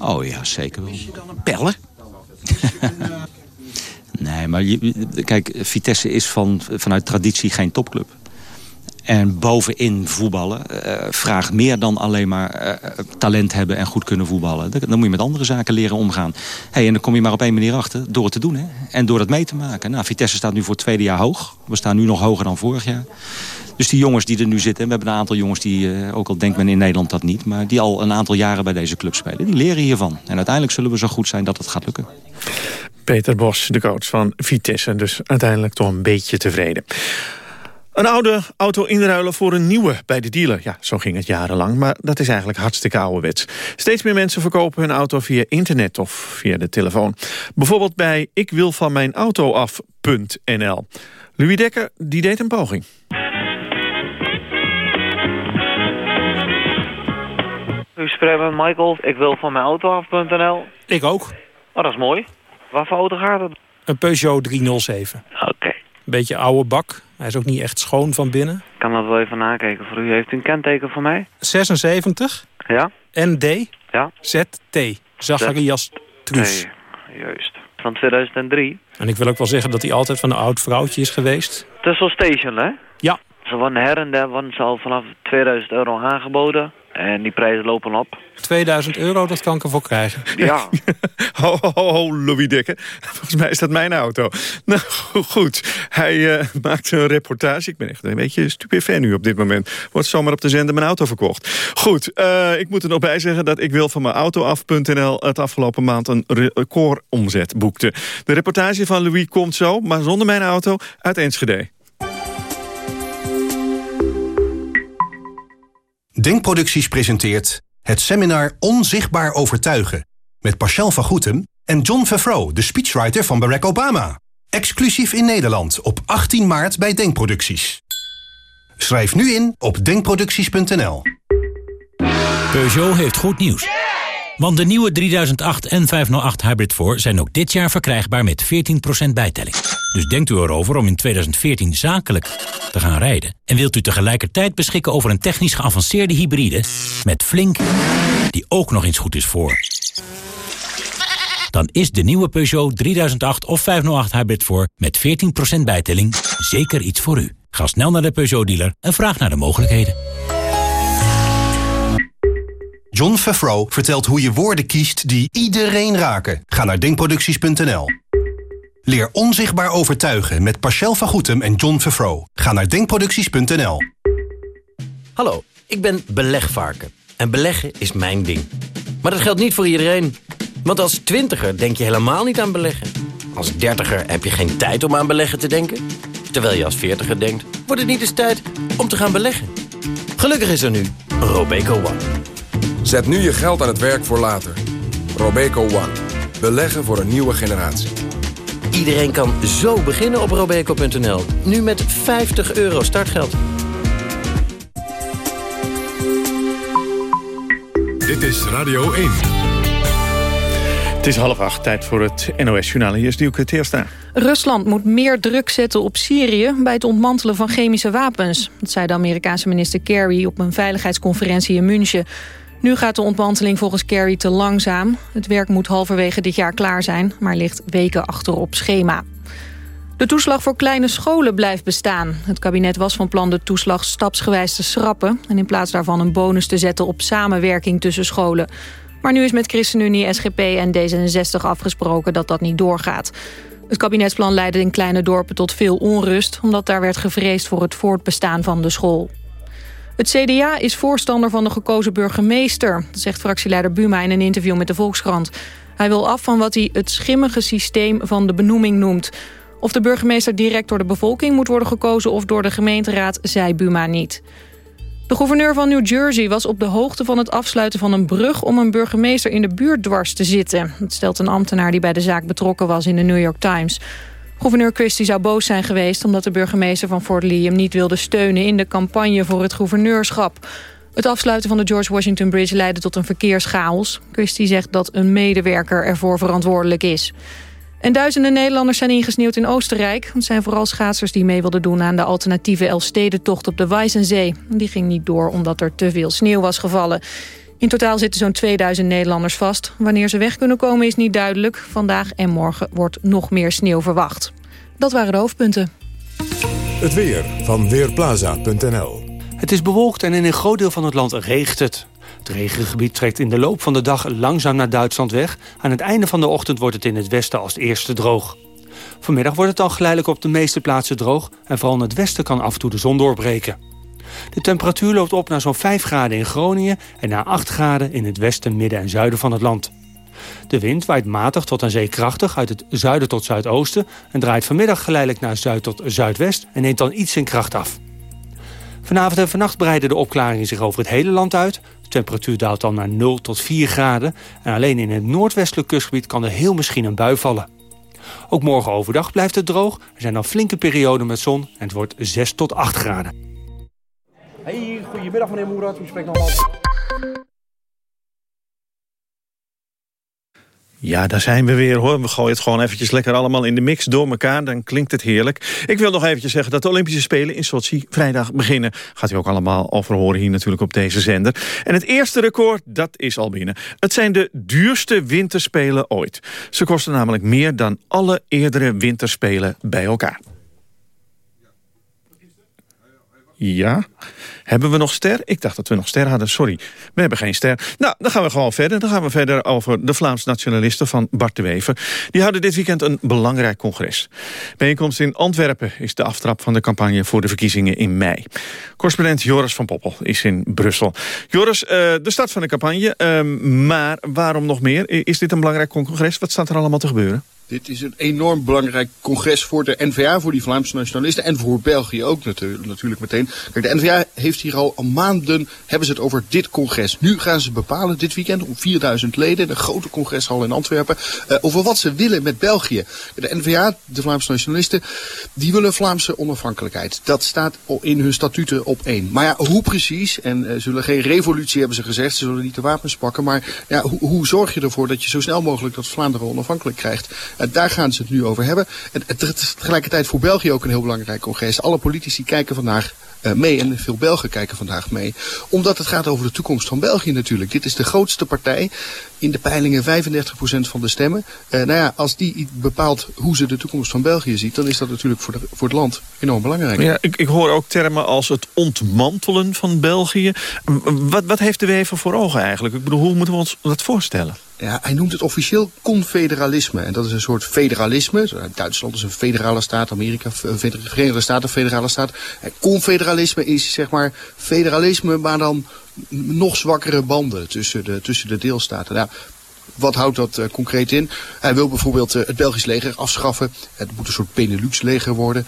Oh ja, zeker wel. Is je dan een pellen? nee, maar je, kijk, Vitesse is van, vanuit traditie geen topclub. En bovenin voetballen uh, vraagt meer dan alleen maar uh, talent hebben en goed kunnen voetballen. Dan moet je met andere zaken leren omgaan. Hey, en dan kom je maar op één manier achter, door het te doen. Hè? En door het mee te maken. Nou, Vitesse staat nu voor het tweede jaar hoog. We staan nu nog hoger dan vorig jaar. Dus die jongens die er nu zitten, we hebben een aantal jongens die, uh, ook al denkt men in Nederland dat niet... maar die al een aantal jaren bij deze club spelen, die leren hiervan. En uiteindelijk zullen we zo goed zijn dat het gaat lukken. Peter Bos, de coach van Vitesse, dus uiteindelijk toch een beetje tevreden. Een oude auto inruilen voor een nieuwe bij de dealer. Ja, zo ging het jarenlang, maar dat is eigenlijk hartstikke ouderwets. Steeds meer mensen verkopen hun auto via internet of via de telefoon. Bijvoorbeeld bij ikwilvanmijnautoaf.nl. Louis Dekker die deed een poging. U spreekt met Michael. Ik wil van mijn auto af.nl. Ik ook. Oh, dat is mooi. Waar voor auto gaat het? Een Peugeot 307. Oké. Okay. Beetje oude bak. Hij is ook niet echt schoon van binnen. Ik kan dat wel even nakijken voor u. Heeft u een kenteken voor mij? 76. Ja. ND. Ja. ZT. Zacharias Truus. Juist. Van 2003. En ik wil ook wel zeggen dat hij altijd van een oud vrouwtje is geweest. Tussel Station, hè? Ja. Ze worden her en der worden ze al vanaf 2000 euro aangeboden. En die prijzen lopen op. 2000 euro, dat kan ik ervoor krijgen. Ja. ho, ho, ho, Louis Dekker. Volgens mij is dat mijn auto. Nou, goed. Hij uh, maakt een reportage. Ik ben echt een beetje stupefan nu op dit moment. Wordt zomaar op de zender mijn auto verkocht. Goed, uh, ik moet er nog bij zeggen dat ik wil van mijn auto af.nl... het afgelopen maand een recordomzet boekte. De reportage van Louis komt zo, maar zonder mijn auto uit Enschede. Denkproducties presenteert het seminar Onzichtbaar Overtuigen... met Pascal van Goetem en John Favreau, de speechwriter van Barack Obama. Exclusief in Nederland op 18 maart bij Denkproducties. Schrijf nu in op denkproducties.nl. Peugeot heeft goed nieuws. Want de nieuwe 3008 en 508 Hybrid 4 zijn ook dit jaar verkrijgbaar met 14% bijtelling. Dus denkt u erover om in 2014 zakelijk te gaan rijden. En wilt u tegelijkertijd beschikken over een technisch geavanceerde hybride... met Flink, die ook nog eens goed is voor. Dan is de nieuwe Peugeot 3008 of 508 Hybrid 4 met 14% bijtelling zeker iets voor u. Ga snel naar de Peugeot-dealer en vraag naar de mogelijkheden. John Favreau vertelt hoe je woorden kiest die iedereen raken. Ga naar denkproducties.nl. Leer onzichtbaar overtuigen met Pascal van Goetem en John Vervro. Ga naar denkproducties.nl. Hallo, ik ben belegvarken. En beleggen is mijn ding. Maar dat geldt niet voor iedereen. Want als twintiger denk je helemaal niet aan beleggen. Als dertiger heb je geen tijd om aan beleggen te denken. Terwijl je als veertiger denkt, wordt het niet eens tijd om te gaan beleggen. Gelukkig is er nu Robeco One. Zet nu je geld aan het werk voor later. Robeco One. Beleggen voor een nieuwe generatie. Iedereen kan zo beginnen op robeco.nl. Nu met 50 euro startgeld. Dit is Radio 1. Het is half acht, tijd voor het NOS-journaal. Hier is Dielke Teerstra. Rusland moet meer druk zetten op Syrië bij het ontmantelen van chemische wapens. Dat zei de Amerikaanse minister Kerry op een veiligheidsconferentie in München. Nu gaat de ontmanteling volgens Kerry te langzaam. Het werk moet halverwege dit jaar klaar zijn, maar ligt weken achter op schema. De toeslag voor kleine scholen blijft bestaan. Het kabinet was van plan de toeslag stapsgewijs te schrappen... en in plaats daarvan een bonus te zetten op samenwerking tussen scholen. Maar nu is met ChristenUnie, SGP en D66 afgesproken dat dat niet doorgaat. Het kabinetsplan leidde in kleine dorpen tot veel onrust... omdat daar werd gevreesd voor het voortbestaan van de school. Het CDA is voorstander van de gekozen burgemeester... zegt fractieleider Buma in een interview met de Volkskrant. Hij wil af van wat hij het schimmige systeem van de benoeming noemt. Of de burgemeester direct door de bevolking moet worden gekozen... of door de gemeenteraad, zei Buma niet. De gouverneur van New Jersey was op de hoogte van het afsluiten van een brug... om een burgemeester in de buurt dwars te zitten. Dat stelt een ambtenaar die bij de zaak betrokken was in de New York Times. Gouverneur Christie zou boos zijn geweest... omdat de burgemeester van Fort Lee hem niet wilde steunen... in de campagne voor het gouverneurschap. Het afsluiten van de George Washington Bridge leidde tot een verkeerschaos. Christie zegt dat een medewerker ervoor verantwoordelijk is. En duizenden Nederlanders zijn ingesneeuwd in Oostenrijk. Het zijn vooral schaatsers die mee wilden doen aan de alternatieve Elfstedentocht op de Weissensee. Die ging niet door omdat er te veel sneeuw was gevallen. In totaal zitten zo'n 2000 Nederlanders vast. Wanneer ze weg kunnen komen is niet duidelijk. Vandaag en morgen wordt nog meer sneeuw verwacht. Dat waren de hoofdpunten. Het weer van Weerplaza.nl Het is bewolkt en in een groot deel van het land regent het. Het regengebied trekt in de loop van de dag langzaam naar Duitsland weg. Aan het einde van de ochtend wordt het in het westen als eerste droog. Vanmiddag wordt het dan geleidelijk op de meeste plaatsen droog... en vooral in het westen kan af en toe de zon doorbreken. De temperatuur loopt op naar zo'n 5 graden in Groningen... en naar 8 graden in het westen, midden en zuiden van het land. De wind waait matig tot aan zee krachtig uit het zuiden tot zuidoosten... en draait vanmiddag geleidelijk naar zuid tot zuidwest... en neemt dan iets in kracht af. Vanavond en vannacht breiden de opklaringen zich over het hele land uit. De temperatuur daalt dan naar 0 tot 4 graden. En alleen in het noordwestelijk kustgebied kan er heel misschien een bui vallen. Ook morgen overdag blijft het droog. Er zijn dan flinke perioden met zon en het wordt 6 tot 8 graden. Hey, goedemiddag meneer Moerat. U spreekt nogmaals. Ja, daar zijn we weer hoor. We gooien het gewoon eventjes lekker allemaal in de mix door elkaar. Dan klinkt het heerlijk. Ik wil nog eventjes zeggen dat de Olympische Spelen in Sochi vrijdag beginnen. Gaat u ook allemaal over horen hier natuurlijk op deze zender. En het eerste record, dat is al binnen. Het zijn de duurste winterspelen ooit. Ze kosten namelijk meer dan alle eerdere winterspelen bij elkaar. Ja. Hebben we nog ster? Ik dacht dat we nog ster hadden, sorry. We hebben geen ster. Nou, dan gaan we gewoon verder. Dan gaan we verder over de Vlaams nationalisten van Bart de Wever. Die houden dit weekend een belangrijk congres. Bijeenkomst in Antwerpen is de aftrap van de campagne voor de verkiezingen in mei. Correspondent Joris van Poppel is in Brussel. Joris, uh, de start van de campagne, uh, maar waarom nog meer? Is dit een belangrijk congres? Wat staat er allemaal te gebeuren? Dit is een enorm belangrijk congres voor de NVA, voor die Vlaamse nationalisten en voor België ook natuurlijk, meteen. Kijk, de NVA heeft hier al, al maanden, hebben ze het over dit congres. Nu gaan ze bepalen, dit weekend, om 4000 leden, een grote congreshal in Antwerpen, uh, over wat ze willen met België. De NVA, de Vlaamse nationalisten, die willen Vlaamse onafhankelijkheid. Dat staat in hun statuten op één. Maar ja, hoe precies, en uh, zullen geen revolutie hebben ze gezegd, ze zullen niet de wapens pakken, maar ja, hoe, hoe zorg je ervoor dat je zo snel mogelijk dat Vlaanderen onafhankelijk krijgt? Uh, daar gaan ze het nu over hebben. En het is tegelijkertijd voor België ook een heel belangrijk congres. Alle politici kijken vandaag uh, mee en veel Belgen kijken vandaag mee. Omdat het gaat over de toekomst van België natuurlijk. Dit is de grootste partij. In de peilingen 35% van de stemmen. Uh, nou ja, als die bepaalt hoe ze de toekomst van België ziet... dan is dat natuurlijk voor, de, voor het land enorm belangrijk. Ja, ik, ik hoor ook termen als het ontmantelen van België. Wat, wat heeft de Wever voor ogen eigenlijk? Ik bedoel, hoe moeten we ons dat voorstellen? Ja, hij noemt het officieel confederalisme. En dat is een soort federalisme. Duitsland is een federale staat, Amerika, Verenigde Staten, federale staat. Confederalisme is zeg maar federalisme, maar dan nog zwakkere banden tussen de, tussen de deelstaten. Nou, wat houdt dat uh, concreet in? Hij wil bijvoorbeeld uh, het Belgisch leger afschaffen. Het moet een soort Benelux-leger worden.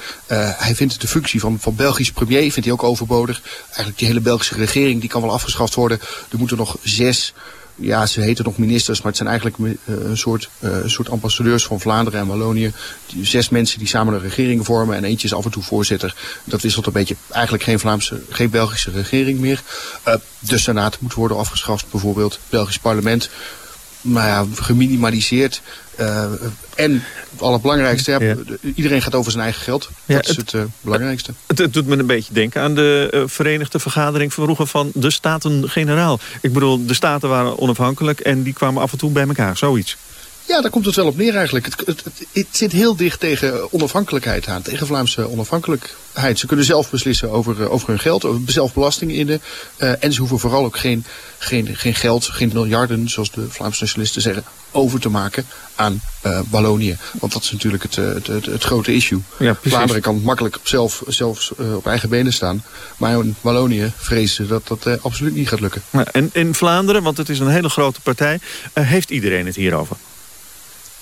Hij vindt de functie van, van Belgisch premier vindt hij ook overbodig. Eigenlijk die hele Belgische regering die kan wel afgeschaft worden. Er moeten nog zes ja, ze heten nog ministers, maar het zijn eigenlijk een soort, uh, een soort ambassadeurs van Vlaanderen en Wallonië. Zes mensen die samen een regering vormen en eentje is af en toe voorzitter. Dat wisselt een beetje eigenlijk geen Vlaamse, geen Belgische regering meer. Uh, de Senaat moet worden afgeschaft bijvoorbeeld. Belgisch parlement nou ja, geminimaliseerd. Uh, en het allerbelangrijkste, ja, ja. iedereen gaat over zijn eigen geld. Ja, dat is het, het uh, belangrijkste. Het, het, doet me een beetje denken aan de uh, Verenigde Vergadering vroeger van de Staten-Generaal. Ik bedoel, de Staten waren onafhankelijk en die kwamen af en toe bij elkaar, zoiets. Ja, daar komt het wel op neer eigenlijk. Het, het, het, zit heel dicht tegen onafhankelijkheid aan, tegen Vlaamse onafhankelijkheid. Ze kunnen zelf beslissen over, over hun geld, over zelf belasting innen. Uh, en ze hoeven vooral ook geen, geen, geen geld, geen miljarden, zoals de Vlaamse nationalisten zeggen, over te maken aan uh, Wallonië. Want dat is natuurlijk het, het, het, het grote issue. Ja, Vlaanderen kan makkelijk zelf, zelfs uh, op eigen benen staan. Maar in Wallonië vrezen dat dat uh, absoluut niet gaat lukken. En in Vlaanderen, want het is een hele grote partij, heeft iedereen het hierover?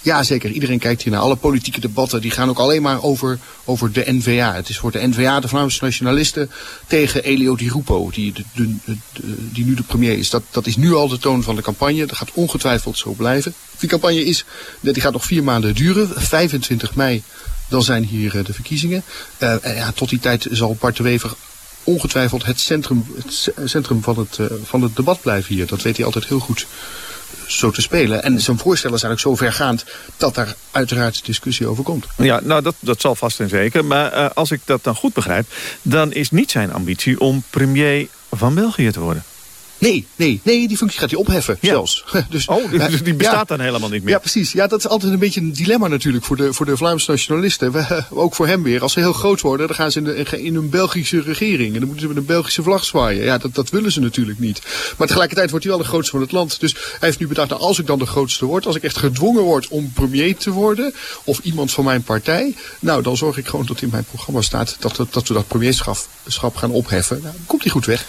Ja, zeker. Iedereen kijkt hier naar. Alle politieke debatten die gaan ook alleen maar over, over de N-VA. Het is voor de N-VA, de Vlaamse nationalisten, tegen Elio Di Rupo, die, die nu de premier is. Dat, dat is nu al de toon van de campagne. Dat gaat ongetwijfeld zo blijven. Die campagne is, die gaat nog vier maanden duren. 25 mei, dan zijn hier de verkiezingen. Uh, ja, tot die tijd zal Bart de Wever ongetwijfeld het centrum, het centrum van, het, uh, van het debat blijven hier. Dat weet hij altijd heel goed zo te spelen. En zijn voorstellen zijn ook zo vergaand dat daar uiteraard discussie over komt. Ja, nou dat, dat zal vast en zeker. Maar uh, als ik dat dan goed begrijp, dan is niet zijn ambitie om premier van België te worden. Nee, nee, nee, die functie gaat hij opheffen ja. zelfs. Dus, oh, die bestaat ja. dan helemaal niet meer. Ja, precies. Ja, dat is altijd een beetje een dilemma natuurlijk voor de, voor de Vlaamse nationalisten. We, ook voor hem weer. Als ze heel groot worden, dan gaan ze in, de, in een Belgische regering. En dan moeten ze met een Belgische vlag zwaaien. Ja, dat, dat willen ze natuurlijk niet. Maar tegelijkertijd wordt hij wel de grootste van het land. Dus hij heeft nu bedacht, nou, als ik dan de grootste word, als ik echt gedwongen word om premier te worden, of iemand van mijn partij, nou, dan zorg ik gewoon dat in mijn programma staat dat, dat, dat we dat premierschap gaan opheffen. Nou, dan komt hij goed weg.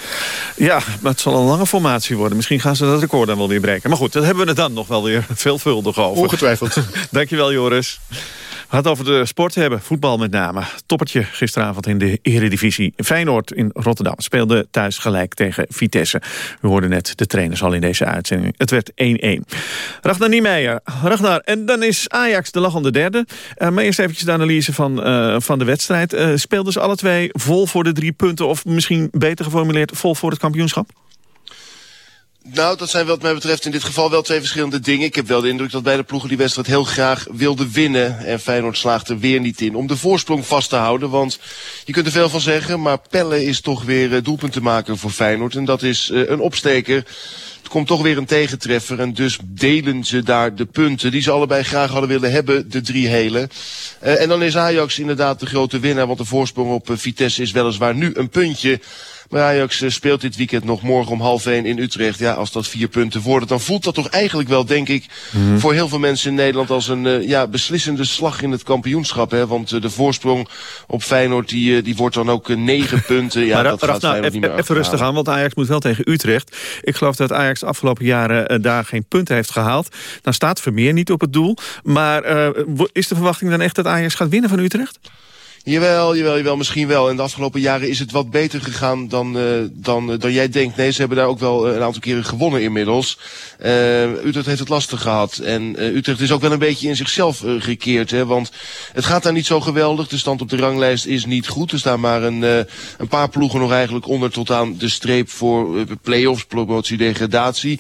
Ja, maar het zal een lange formatie worden. Misschien gaan ze dat record dan wel weer breken. Maar goed, dat hebben we het dan nog wel weer veelvuldig over. Ongetwijfeld. Dankjewel, Joris. We gaan het over de sport hebben, voetbal met name. Toppertje gisteravond in de eredivisie. Feyenoord in Rotterdam speelde thuis gelijk tegen Vitesse. We hoorden net de trainers al in deze uitzending. Het werd 1-1. Ragnar Niemeyer. Ragnar, en dan is Ajax de lachende derde. Uh, maar eerst eventjes de analyse van, uh, van de wedstrijd. Uh, speelden ze alle twee vol voor de drie punten... of misschien beter geformuleerd vol voor het kampioenschap? Nou, dat zijn wat mij betreft in dit geval wel twee verschillende dingen. Ik heb wel de indruk dat beide ploegen die wedstrijd heel graag wilden winnen. En Feyenoord slaagt er weer niet in om de voorsprong vast te houden. Want je kunt er veel van zeggen, maar Pelle is toch weer doelpunt te maken voor Feyenoord. En dat is uh, een opsteker. Komt toch weer een tegentreffer en dus delen ze daar de punten die ze allebei graag hadden willen hebben, de drie hele. Uh, en dan is Ajax inderdaad de grote winnaar, want de voorsprong op Vitesse is weliswaar nu een puntje. Maar Ajax speelt dit weekend nog morgen om half 1 in Utrecht. Ja, als dat vier punten worden, dan voelt dat toch eigenlijk wel, denk ik, mm -hmm. voor heel veel mensen in Nederland als een uh, ja, beslissende slag in het kampioenschap. Hè? Want uh, de voorsprong op Feyenoord, die, die wordt dan ook negen punten. Ja, maar dat gaat nou, niet meer Even rustig aan, want Ajax moet wel tegen Utrecht. Ik geloof dat Ajax de afgelopen jaren daar geen punten heeft gehaald. Dan staat Vermeer niet op het doel. Maar is de verwachting dan echt dat Ajax gaat winnen van Utrecht? Jawel, jawel, jawel, misschien wel. In de afgelopen jaren is het wat beter gegaan dan, uh, dan, uh, dan jij denkt. Nee, ze hebben daar ook wel een aantal keren gewonnen inmiddels. Utrecht heeft het lastig gehad. En Utrecht is ook wel een beetje in zichzelf gekeerd. Hè, want het gaat daar niet zo geweldig. De stand op de ranglijst is niet goed. Er staan maar een, een paar ploegen nog eigenlijk onder tot aan de streep voor play-offs, promotie, degradatie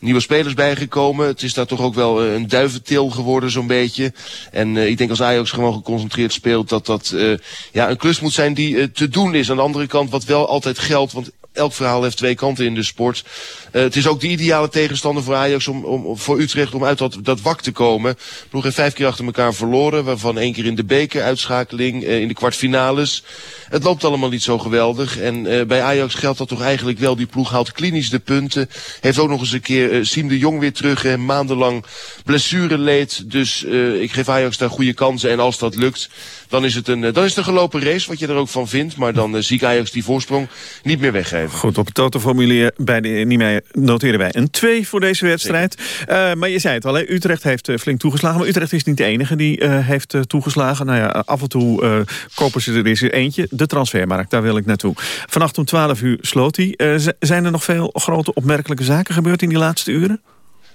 nieuwe spelers bijgekomen. Het is daar toch ook wel een duiventil geworden zo'n beetje. En uh, ik denk als Ajax gewoon geconcentreerd speelt... dat dat uh, ja, een klus moet zijn die te doen is. Aan de andere kant wat wel altijd geldt... want elk verhaal heeft twee kanten in de sport. Uh, het is ook de ideale tegenstander voor Ajax om, om, voor Utrecht om uit dat, dat wak te komen. De ploeg heeft vijf keer achter elkaar verloren. Waarvan één keer in de beker, uitschakeling, uh, in de kwartfinales. Het loopt allemaal niet zo geweldig. En uh, bij Ajax geldt dat toch eigenlijk wel. Die ploeg haalt klinisch de punten. Heeft ook nog eens een keer Siem de Jong weer terug. En maandenlang blessure leed. Dus ik geef Ajax daar goede kansen. En als dat lukt, dan is het een, dan is het een gelopen race. Wat je er ook van vindt. Maar dan zie ik Ajax die voorsprong niet meer weggeven. Goed, op het totoformulier bij de Niemeyer noteren wij een 2 voor deze wedstrijd. Uh, maar je zei het al, hè, Utrecht heeft uh, flink toegeslagen. Maar Utrecht is niet de enige die uh, heeft toegeslagen. Nou ja, af en toe kopen ze er eens eentje. De transfermarkt, daar wil ik naartoe. Vannacht om 12 uur sloot hij. zijn er nog veel grote opmerkelijke zaken gebeurd in die laatste uren?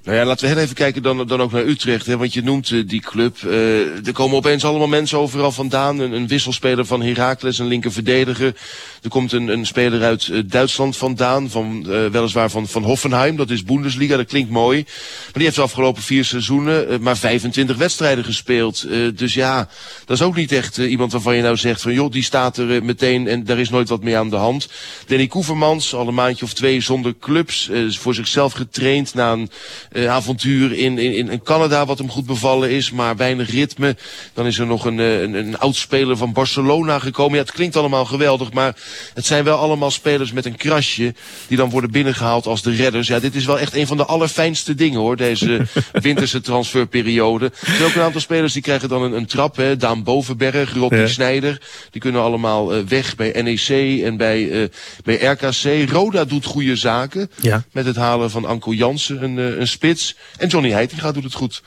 Nou ja, laten we heel even kijken dan, dan ook naar Utrecht. Hè, want je noemt uh, die club. Uh, er komen opeens allemaal mensen overal vandaan. Een, een wisselspeler van Heracles, een linker verdediger. Er komt een, een speler uit uh, Duitsland vandaan. Van, weliswaar van, van Hoffenheim. Dat is Bundesliga, dat klinkt mooi. Maar die heeft de afgelopen vier seizoenen maar 25 wedstrijden gespeeld. dus ja, dat is ook niet echt iemand waarvan je nou zegt van... joh, die staat er meteen en daar is nooit wat meer aan de hand. Danny Koevermans, al een maandje of twee zonder clubs. voor zichzelf getraind na een uh, avontuur in, in, in Canada wat hem goed bevallen is. Maar weinig ritme. Dan is er nog een, een, een oud speler van Barcelona gekomen. Ja, het klinkt allemaal geweldig. Maar het zijn wel allemaal spelers met een krasje. Die dan worden binnengehaald als de redders. Ja, dit is wel echt een van de allerfijnste dingen hoor. Deze winterse transferperiode. Er zijn ook een aantal spelers die krijgen dan een, een trap. Hè. Daan Bovenberg, Rodney ja. Snijder. Die kunnen allemaal uh, weg bij NEC en bij, uh, bij RKC. Roda doet goede zaken. Ja. Met het halen van Anko Jansen, een, een spits. En Johnny Heitinga doet het goed.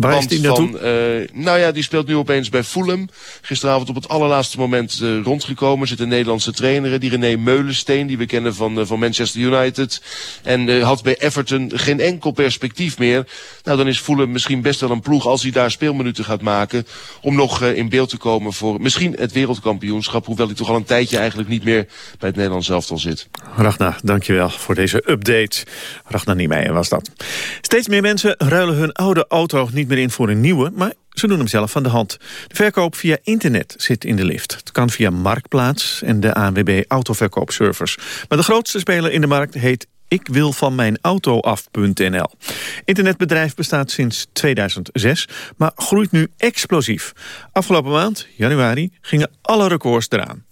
Waar is die naartoe? Van, uh, nou ja, die speelt nu opeens bij Fulham. Gisteravond op het allerlaatste moment uh, rondgekomen. Zit een Nederlandse trainer, die René Meulensteen, die we kennen van, uh, van Manchester United. En had bij Everton geen enkel perspectief meer. Nou, dan is Fulham misschien best wel een ploeg als hij daar speelminuten gaat maken. Om nog in beeld te komen voor misschien het wereldkampioenschap. Hoewel hij toch al een tijdje eigenlijk niet meer bij het Nederlands elftal zit. Ragnar, dankjewel voor deze update. Ragnar Niemeyer was dat. Steeds meer mensen ruilen hun oude auto niet meer in voor een nieuwe, maar ze doen hem zelf van de hand. De verkoop via internet zit in de lift. Het kan via Marktplaats en de ANWB autoverkoopservers. Maar de grootste speler in de markt heet ik wil van mijn. Internetbedrijf bestaat sinds 2006, maar groeit nu explosief. Afgelopen maand, januari, gingen alle records eraan.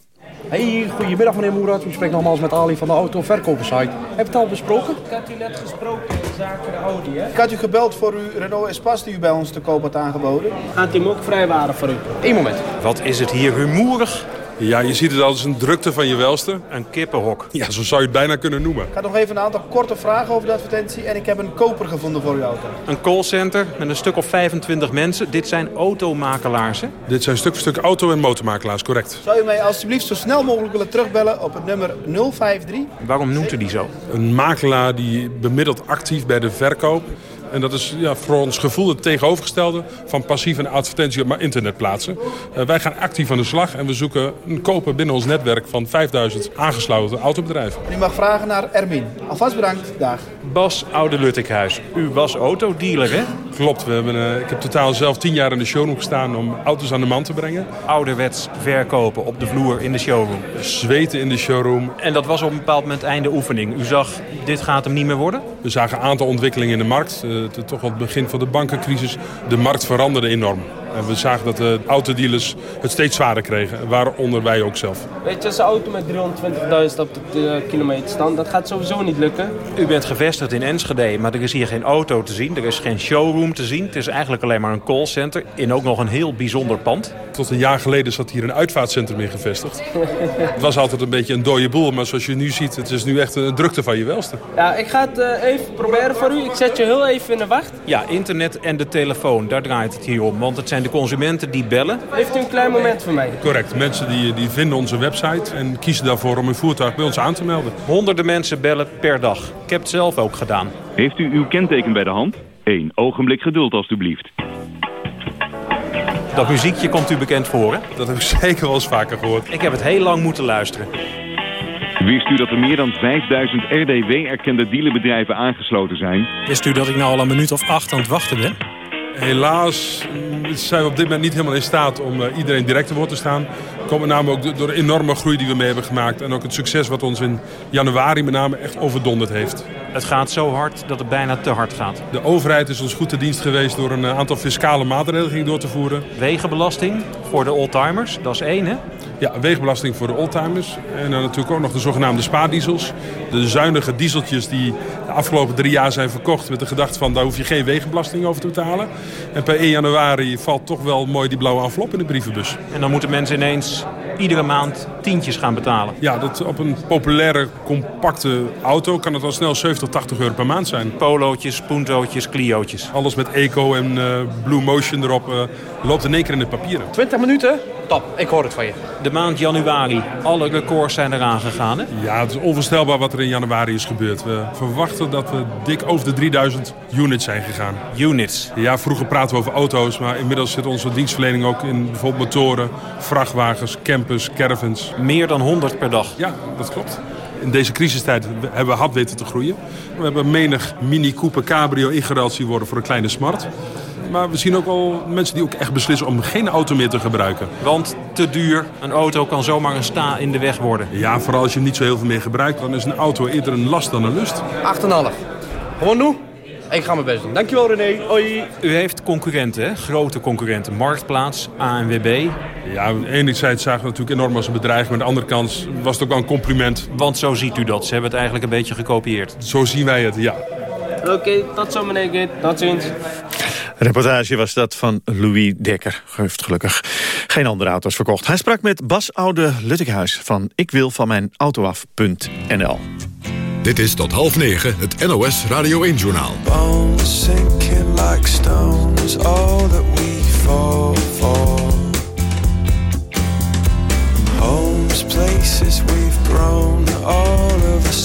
Hey, goedemiddag meneer Moerat. U spreekt nogmaals met Ali van de autoverkopersite. Heb je het al besproken? Ik had u net gesproken in zaken de Audi, hè? Ik had u gebeld voor uw Renault Espace die u bij ons te koop had aangeboden. Gaat hij hem ook vrijwaren voor u? Eén moment. Wat is het hier rumoerig? Ja, je ziet het als een drukte van je welste. Een kippenhok. Ja, zo zou je het bijna kunnen noemen. Ik had nog even een aantal korte vragen over de advertentie en ik heb een koper gevonden voor uw auto. Een callcenter met een stuk of 25 mensen. Dit zijn automakelaars, hè? Dit zijn stuk voor stuk auto- en motormakelaars, correct. Zou u mij alstublieft zo snel mogelijk willen terugbellen op het nummer 053? Waarom noemt u die zo? Een makelaar die bemiddelt actief bij de verkoop. En dat is ja, voor ons gevoel het tegenovergestelde van passief een advertentie op internet plaatsen. Uh, wij gaan actief aan de slag en we zoeken een koper binnen ons netwerk van 5000 aangesloten autobedrijven. U mag vragen naar Ermin. Alvast bedankt. Dag. Bas Oude Luttikhuis. U was autodealer, hè? Klopt. We hebben, uh, ik heb totaal zelf 10 jaar in de showroom gestaan om auto's aan de man te brengen. Ouderwets verkopen op de vloer in de showroom. Zweten in de showroom. En dat was op een bepaald moment einde oefening. U zag, dit gaat hem niet meer worden? We zagen een aantal ontwikkelingen in de markt. Het, toch al het begin van de bankencrisis. De markt veranderde enorm. En we zagen dat de autodealers het steeds zwaarder kregen. Waaronder wij ook zelf. Weet je, als een auto met 320.000 op de kilometer staan, dat gaat sowieso niet lukken. U bent gevestigd in Enschede, maar er is hier geen auto te zien. Er is geen showroom te zien. Het is eigenlijk alleen maar een callcenter in ook nog een heel bijzonder pand. Tot een jaar geleden zat hier een uitvaartcentrum in gevestigd. het was altijd een beetje een dode boel, maar zoals je nu ziet, het is nu echt een drukte van je welste. Ja, ik ga het uh, even proberen voor u. Ik zet je heel even in de wacht. Ja, internet en de telefoon, daar draait het hier om. Want het zijn de consumenten die bellen. Heeft u een klein moment voor mij? Correct. Mensen die, die vinden onze website en kiezen daarvoor om hun voertuig bij ons aan te melden. Honderden mensen bellen per dag. Ik heb het zelf ook gedaan. Heeft u uw kenteken bij de hand? Eén ogenblik geduld alstublieft. Dat muziekje komt u bekend voor, hè? Dat heb ik zeker wel eens vaker gehoord. Ik heb het heel lang moeten luisteren. Wist u dat er meer dan 5000 RDW-erkende dealerbedrijven aangesloten zijn? Wist u dat ik nou al een minuut of acht aan het wachten ben? Helaas zijn we op dit moment niet helemaal in staat om uh, iedereen direct te woord te staan. Komt met name ook door de enorme groei die we mee hebben gemaakt. En ook het succes wat ons in januari met name echt overdonderd heeft. Het gaat zo hard dat het bijna te hard gaat. De overheid is ons goed te dienst geweest door een eh, aantal fiscale maatregelen door te voeren. Wegenbelasting voor de oldtimers, dat is één hè? Ja, wegenbelasting voor de oldtimers. En dan natuurlijk ook nog de zogenaamde spaardiesels. De zuinige dieseltjes die de afgelopen drie jaar zijn verkocht... met de gedachte van daar hoef je geen wegenbelasting over te betalen. En per 1 januari valt toch wel mooi die blauwe envelop in de brievenbus. En dan moeten mensen ineens iedere maand tientjes gaan betalen. Ja, dat op een populaire, compacte auto kan het al snel 70, 80 euro per maand zijn. Polootjes, Puntootjes, Clio'tjes. Alles met eco en uh, Blue Motion erop uh, loopt in één keer in de papieren. 20 minuten? Top, ik hoor het van je. De maand januari, alle records zijn eraan gegaan, hè? Ja, het is onvoorstelbaar wat er in januari is gebeurd. We verwachten dat we dik over de 3000 units zijn gegaan. Units? Ja, vroeger praten we over auto's, maar inmiddels zit onze dienstverlening ook in bijvoorbeeld motoren, vrachtwagens, campers, caravans. Meer dan 100 per dag? Ja, dat klopt. In deze crisistijd hebben we hard weten te groeien. We hebben menig Mini Cooper Cabrio ingeruild zien worden voor een kleine Smart. Maar we zien ook al mensen die ook echt beslissen om geen auto meer te gebruiken. Want te duur, een auto kan zomaar een sta in de weg worden. Ja, vooral als je hem niet zo heel veel meer gebruikt. Dan is een auto eerder een last dan een lust. 8,5. Gewoon doen. Ik ga mijn best doen. Dankjewel René. Hoi. U heeft concurrenten, hè? grote concurrenten. Marktplaats, ANWB. Ja, enerzijds zagen we natuurlijk enorm als een bedreiging. Maar aan de andere kant was het ook wel een compliment. Want zo ziet u dat. Ze hebben het eigenlijk een beetje gekopieerd. Zo zien wij het, ja. Oké, okay, tot zo meneer Git. Tot ziens. Reportage was dat van Louis Dekker. Heeft gelukkig geen andere auto's verkocht. Hij sprak met Bas Oude Luttekhuis van ik Dit is tot half negen het NOS Radio 1-journaal. Bones sinking like stones, all that we fall for. Homes, places we've grown, all of us.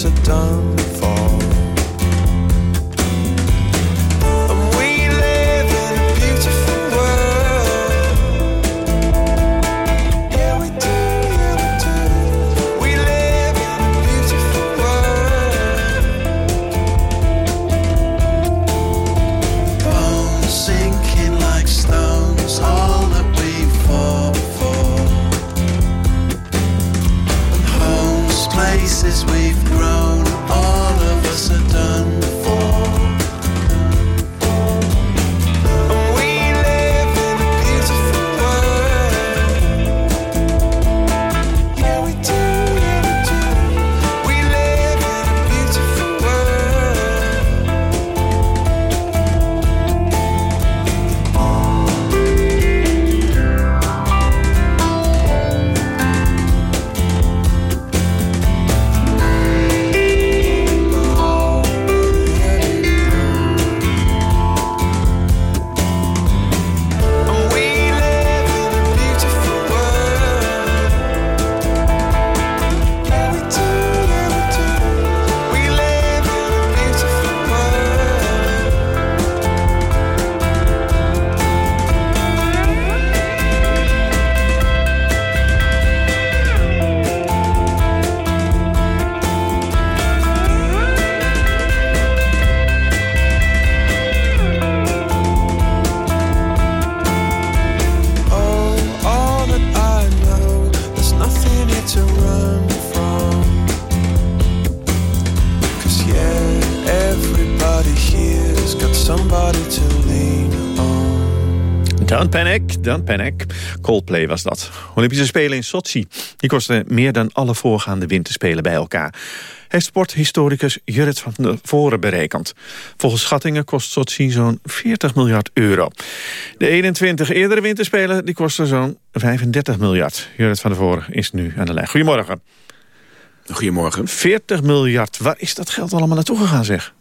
Dan Panic. Coldplay was dat. Olympische Spelen in Sochi. Die kosten meer dan alle voorgaande winterspelen bij elkaar. Heeft sporthistoricus Jurrit van de Voren berekend. Volgens schattingen kost Sochi zo'n 40 miljard euro. De 21 eerdere winterspelen die kosten zo'n 35 miljard. Jurrit van de Voren is nu aan de lijn. Goedemorgen. Goedemorgen. 40 miljard. Waar is dat geld allemaal naartoe gegaan, zeg?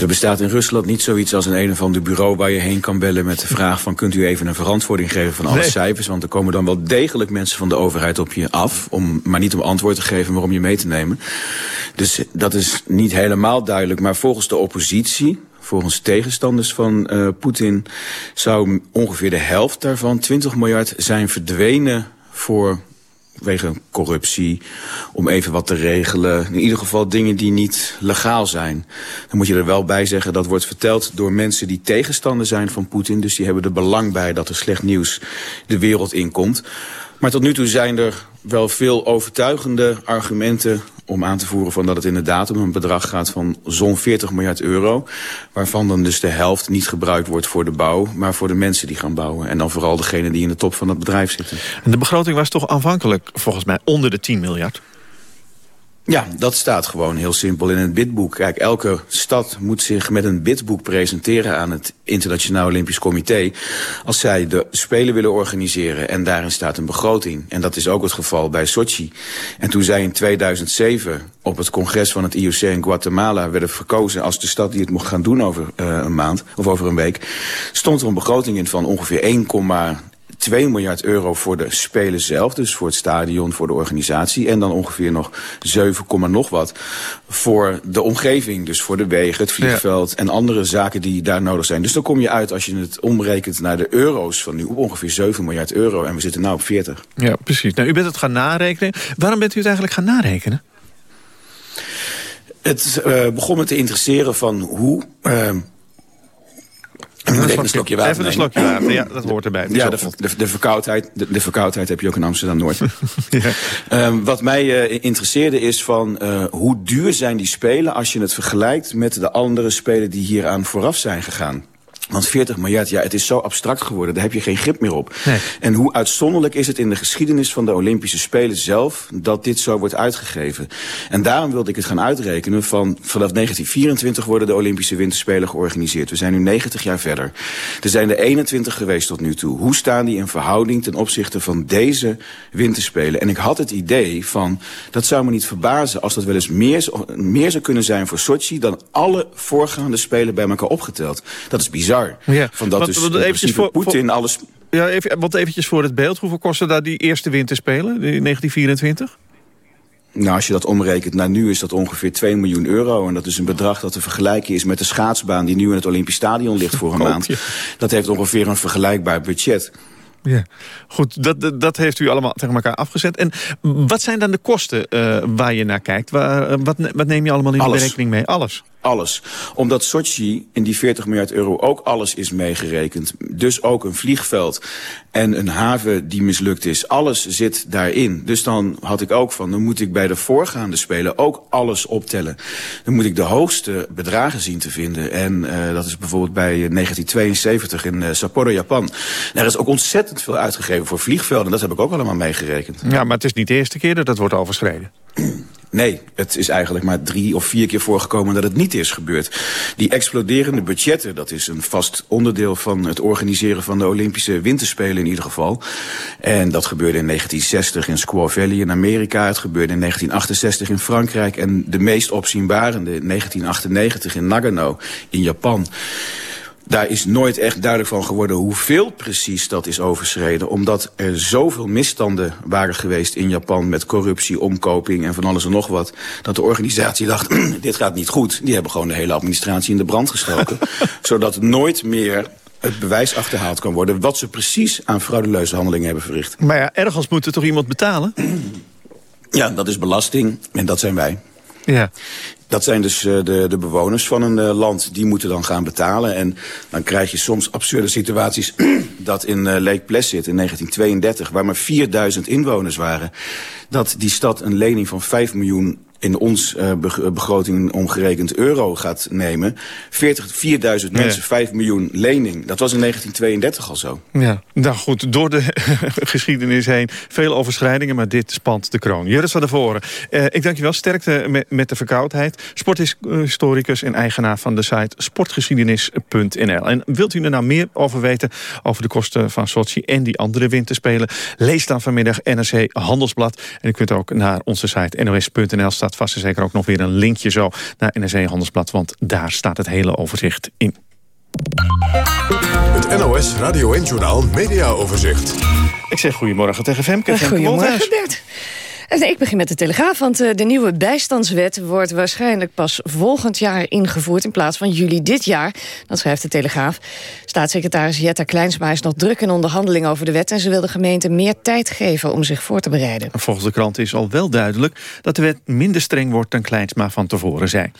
Er bestaat in Rusland niet zoiets als een een of ander bureau waar je heen kan bellen met de vraag van kunt u even een verantwoording geven van alle cijfers. Want er komen dan wel degelijk mensen van de overheid op je af. Om, maar niet om antwoord te geven, maar om je mee te nemen. Dus dat is niet helemaal duidelijk. Maar volgens de oppositie, volgens tegenstanders van uh, Poetin, zou ongeveer de helft daarvan, 20 miljard, zijn verdwenen voor Wegen corruptie, om even wat te regelen. In ieder geval dingen die niet legaal zijn. Dan moet je er wel bij zeggen, dat wordt verteld door mensen die tegenstander zijn van Poetin. Dus die hebben er belang bij dat er slecht nieuws de wereld inkomt. Maar tot nu toe zijn er wel veel overtuigende argumenten om aan te voeren van dat het inderdaad om een bedrag gaat van zo'n 40 miljard euro. Waarvan dan dus de helft niet gebruikt wordt voor de bouw, maar voor de mensen die gaan bouwen. En dan vooral degenen die in de top van het bedrijf zitten. En de begroting was toch aanvankelijk volgens mij onder de 10 miljard? Ja, dat staat gewoon heel simpel in het bidboek. Kijk, elke stad moet zich met een bidboek presenteren aan het Internationaal Olympisch Comité... als zij de Spelen willen organiseren en daarin staat een begroting. En dat is ook het geval bij Sochi. En toen zij in 2007 op het congres van het IOC in Guatemala werden verkozen... als de stad die het mocht gaan doen over uh, een maand of over een week... stond er een begroting in van ongeveer 1, 2 miljard euro voor de Spelen zelf. Dus voor het stadion, voor de organisatie. En dan ongeveer nog 7, nog wat voor de omgeving. Dus voor de wegen, het vliegveld en andere zaken die daar nodig zijn. Dus dan kom je uit, als je het omrekent naar de euro's van nu... op ongeveer 7 miljard euro. En we zitten nu op 40. Ja, precies. Nou, u bent het gaan narekenen. Waarom bent u het eigenlijk gaan narekenen? Het uh, begon me te interesseren van hoe... Uh, Even een slokje water. Even een slokje water, ja, dat hoort erbij. Ja, de, de, de, verkoudheid, de, de, verkoudheid heb je ook in Amsterdam-Noord. ja. um, wat mij uh, interesseerde is van uh, hoe duur zijn die spelen... als je het vergelijkt met de andere spelen die hieraan vooraf zijn gegaan. Want 40 miljard, ja, het is zo abstract geworden. Daar heb je geen grip meer op. Nee. En hoe uitzonderlijk is het in de geschiedenis van de Olympische Spelen zelf... dat dit zo wordt uitgegeven. En daarom wilde ik het gaan uitrekenen van... vanaf 1924 worden de Olympische Winterspelen georganiseerd. We zijn nu 90 jaar verder. Er zijn er 21 geweest tot nu toe. Hoe staan die in verhouding ten opzichte van deze Winterspelen? En ik had het idee van, dat zou me niet verbazen... als dat wel eens meer, meer zou kunnen zijn voor Sochi... dan alle voorgaande Spelen bij elkaar opgeteld. Dat is bizar. Ja. Van dat want, dus Poetin alles... Ja, even, want eventjes voor het beeld. Hoeveel kostte daar die eerste winterspelen, in 1924? Nou, als je dat omrekent naar nu is dat ongeveer 2 miljoen euro. En dat is een bedrag dat te vergelijken is met de schaatsbaan... die nu in het Olympisch Stadion ligt voor een maand. Dat heeft ongeveer een vergelijkbaar budget. Ja, goed, dat, dat heeft u allemaal tegen elkaar afgezet. En wat zijn dan de kosten uh, waar je naar kijkt? Waar, wat, wat neem je allemaal in de berekening mee? Alles? alles. Omdat Sochi in die 40 miljard euro ook alles is meegerekend. Dus ook een vliegveld en een haven die mislukt is. Alles zit daarin. Dus dan had ik ook van, dan moet ik bij de voorgaande Spelen ook alles optellen. Dan moet ik de hoogste bedragen zien te vinden. En uh, dat is bijvoorbeeld bij 1972 in uh, Sapporo, Japan. Daar is ook ontzettend veel uitgegeven voor vliegvelden. Dat heb ik ook allemaal meegerekend. Ja, maar het is niet de eerste keer dat dat wordt overschreden. Nee, het is eigenlijk maar drie of vier keer voorgekomen dat het niet is gebeurd. Die exploderende budgetten, dat is een vast onderdeel van het organiseren van de Olympische Winterspelen in ieder geval. En dat gebeurde in 1960 in Squaw Valley in Amerika. Het gebeurde in 1968 in Frankrijk. En de meest opzienbarende in 1998 in Nagano in Japan. Daar is nooit echt duidelijk van geworden hoeveel precies dat is overschreden. Omdat er zoveel misstanden waren geweest in Japan met corruptie, omkoping en van alles en nog wat. Dat de organisatie dacht, dit gaat niet goed. Die hebben gewoon de hele administratie in de brand gestoken. zodat nooit meer het bewijs achterhaald kan worden... wat ze precies aan fraudeleuze handelingen hebben verricht. Maar ja, ergens moet er toch iemand betalen? Ja, dat is belasting en dat zijn wij. Ja. Dat zijn dus uh, de, de bewoners van een uh, land. Die moeten dan gaan betalen. En dan krijg je soms absurde situaties... dat in uh, Lake Placid in 1932, waar maar 4000 inwoners waren... dat die stad een lening van 5 miljoen in ons uh, begroting omgerekend euro gaat nemen. 40, 4000 mensen, 5 miljoen lening. Dat was in 1932 al zo. Ja, nou goed, door de geschiedenis heen veel overschrijdingen, maar dit spant de kroon. Juris van de Voren, uh, ik dank je wel. Sterkte met, met de verkoudheid. Sporthistoricus en eigenaar van de site sportgeschiedenis.nl. En wilt u er nou meer over weten, over de kosten van Sochi en die andere winterspelen? Lees dan vanmiddag NRC Handelsblad. En u kunt ook naar onze site nos.nl staan staat vast en zeker ook nog weer een linkje zo naar NRC Handelsblad, want daar staat het hele overzicht in. Het NOS Radio 1 Journaal Media Overzicht. Ik zeg goedemorgen tegen Femke. Goedemorgen Bert. Ik begin met de Telegraaf, want eh, de nieuwe bijstandswet... wordt waarschijnlijk pas volgend jaar ingevoerd... in plaats van juli dit jaar. Dat schrijft de Telegraaf. Staatssecretaris Jetta Kleinsma is nog druk in onderhandeling over de wet... en ze wil de gemeente meer tijd geven om zich voor te bereiden. Volgens de krant is al wel duidelijk dat de wet minder streng wordt... dan Kleinsma van tevoren zei.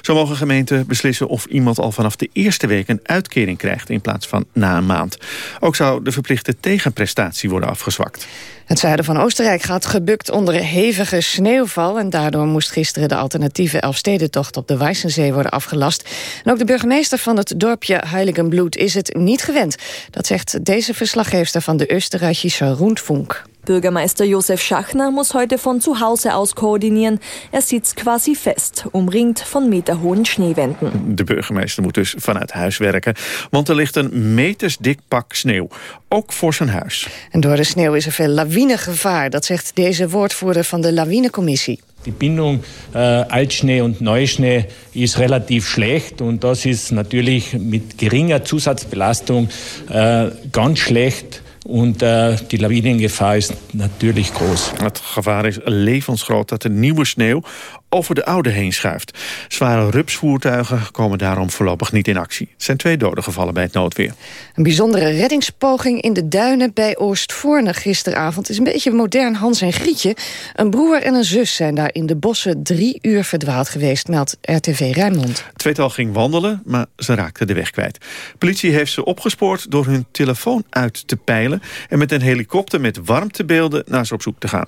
Zo mogen gemeenten beslissen of iemand al vanaf de eerste week... een uitkering krijgt in plaats van na een maand. Ook zou de verplichte tegenprestatie worden afgezwakt. Het zuiden van Oostenrijk gaat gebukt onder hevige sneeuwval... en daardoor moest gisteren de alternatieve Elfstedentocht op de Weissensee worden afgelast. En ook de burgemeester van het dorpje Heiligenbloed is het niet gewend. Dat zegt deze verslaggever van de Österreichische Rundfunk. Bürgermeister Josef Schachner muss heute von zu Hause aus koordinieren. Er sitzt quasi fest, umringt von meterhohen Schneewänden. De burgemeester moet dus vanuit huis werken, want er ligt een metersdik pak sneeuw. Ook voor zijn huis. En door de sneeuw is er veel lawinegevaar. Dat zegt deze woordvoerder van de lawinecommissie. Die Bindung äh, Altschnee und Neuschnee ist relativ schlecht und das ist natürlich mit geringer Zusatzbelastung äh, ganz schlecht. Und uh, die lawinengevaar is natuurlijk groot. Het gevaar is levensgroot dat de nieuwe sneeuw over de oude heen schuift. Zware rupsvoertuigen komen daarom voorlopig niet in actie. Het zijn twee doden gevallen bij het noodweer. Een bijzondere reddingspoging in de duinen bij Oostvoorne gisteravond. Het is een beetje modern Hans en Grietje. Een broer en een zus zijn daar in de bossen drie uur verdwaald geweest, meldt RTV Rijnmond. Het tweetal ging wandelen, maar ze raakten de weg kwijt. Politie heeft ze opgespoord door hun telefoon uit te peilen... en met een helikopter met warmtebeelden naar ze op zoek te gaan.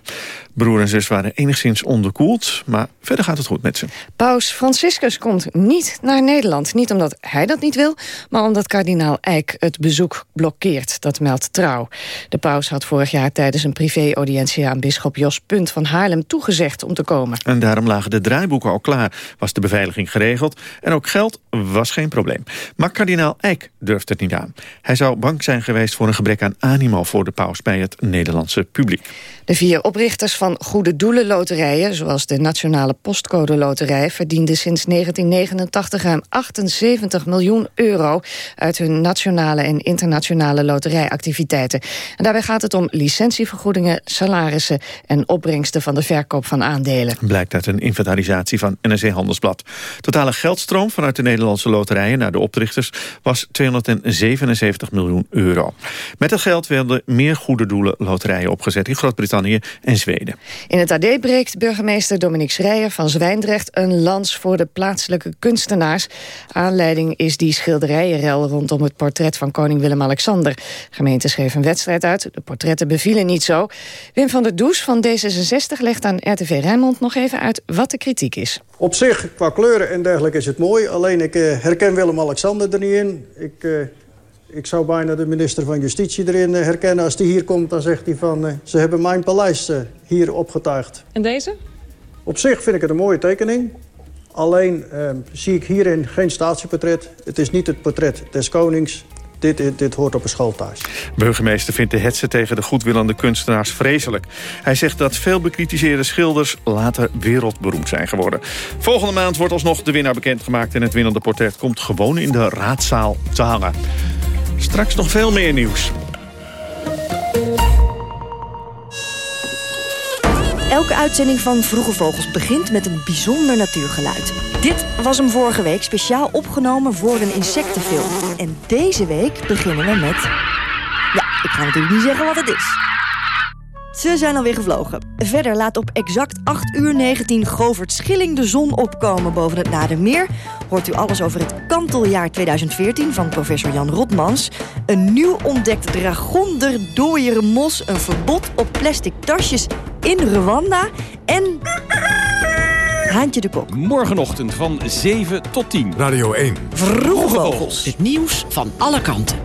Broer en zus waren enigszins onderkoeld, maar verder gaat het goed met ze. Paus Franciscus komt niet naar Nederland. Niet omdat hij dat niet wil, maar omdat kardinaal Eijk het bezoek blokkeert. Dat meldt Trouw. De paus had vorig jaar tijdens een privé-audiëntie aan bisschop Jos Punt van Haarlem toegezegd om te komen. En daarom lagen de draaiboeken al klaar. Was de beveiliging geregeld en ook geld was geen probleem. Maar kardinaal Eijk durft het niet aan. Hij zou bang zijn geweest voor een gebrek aan animo voor de paus bij het Nederlandse publiek. De vier oprichters van Goede Doelen Loterijen, zoals de Nationale Postcode Loterij, verdienden sinds 1989 ruim 78 miljoen euro uit hun nationale en internationale loterijactiviteiten. En daarbij gaat het om licentievergoedingen, salarissen en opbrengsten van de verkoop van aandelen. Blijkt uit een inventarisatie van NRC Handelsblad. Totale geldstroom vanuit de Nederlandse loterijen naar de oprichters was 277 miljoen euro. Met dat geld werden meer goede doelen loterijen opgezet in Groot-Brittannië en Zweden. In het AD breekt burgemeester Dominique Schreier van Zwijndrecht een lans voor de plaatselijke kunstenaars. Aanleiding is die schilderijenrel rondom het portret van koning Willem-Alexander. Gemeente schreef een wedstrijd uit, de portretten bevielen niet zo. Wim van der Does van D66 legt aan RTV Rijnmond nog even uit wat de kritiek is. Op zich, qua kleuren en dergelijke is het mooi. Alleen ik uh, herken Willem-Alexander er niet in. Ik, uh, ik zou bijna de minister van Justitie erin uh, herkennen. Als die hier komt, dan zegt hij van... ze hebben mijn paleis hier opgetuigd. En deze? Op zich vind ik het een mooie tekening. Alleen zie ik hierin geen statieportret. Het is niet het portret des konings. Dit, dit, dit, hoort op een school thuis. Burgemeester vindt de hetze tegen de goedwillende kunstenaars vreselijk. Hij zegt dat veel bekritiseerde schilders later wereldberoemd zijn geworden. Volgende maand wordt alsnog de winnaar bekendgemaakt... en het winnende portret komt gewoon in de raadzaal te hangen. Straks nog veel meer nieuws. Elke uitzending van Vroege Vogels begint met een bijzonder natuurgeluid. Dit was hem vorige week speciaal opgenomen voor een insectenfilm. En deze week beginnen we met... Ja, ik ga natuurlijk niet zeggen wat het is. Ze zijn alweer gevlogen. Verder laat op exact 8 uur 19 Govert Schilling de zon opkomen boven het Nadermeer. Hoort u alles over het kanteljaar 2014 van professor Jan Rotmans. Een nieuw ontdekt dragonderdooiere mos. Een verbod op plastic tasjes in Rwanda. En... Haantje de Kok. Morgenochtend van 7 tot 10. Radio 1. Vroege Vogels. Het nieuws van alle kanten.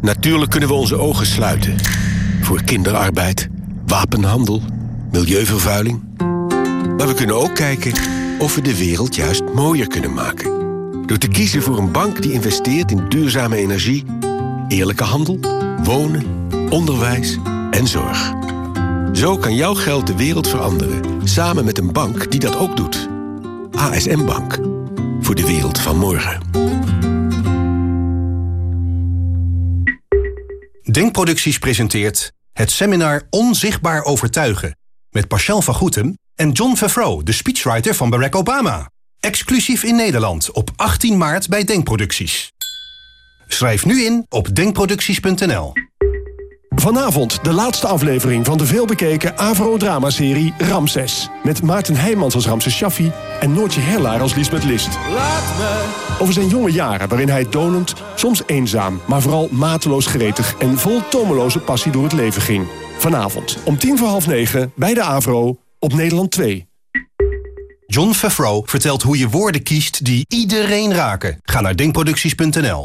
Natuurlijk kunnen we onze ogen sluiten. Voor kinderarbeid, wapenhandel, milieuvervuiling. Maar we kunnen ook kijken of we de wereld juist mooier kunnen maken. Door te kiezen voor een bank die investeert in duurzame energie, eerlijke handel, wonen, onderwijs en zorg. Zo kan jouw geld de wereld veranderen, samen met een bank die dat ook doet. ASM Bank, voor de wereld van morgen. Denkproducties presenteert het seminar Onzichtbaar Overtuigen... met Pascal van Goetem en John Favreau, de speechwriter van Barack Obama. Exclusief in Nederland op 18 maart bij Denkproducties. Schrijf nu in op denkproducties.nl. Vanavond de laatste aflevering van de veelbekeken Avro-dramaserie Ramses. Met Maarten Heijmans als Ramses Shaffi en Noortje Herlaar als Lisbeth List. Laat me. Over zijn jonge jaren waarin hij donend, soms eenzaam... maar vooral mateloos gretig en vol tomeloze passie door het leven ging. Vanavond om tien voor half negen bij de Avro op Nederland 2. John Favreau vertelt hoe je woorden kiest die iedereen raken. Ga naar denkproducties.nl.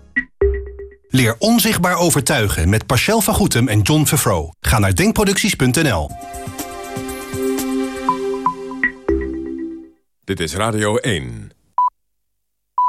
Leer onzichtbaar overtuigen met Pascal van Goetem en John Favreau. Ga naar denkproducties.nl. Dit is Radio 1.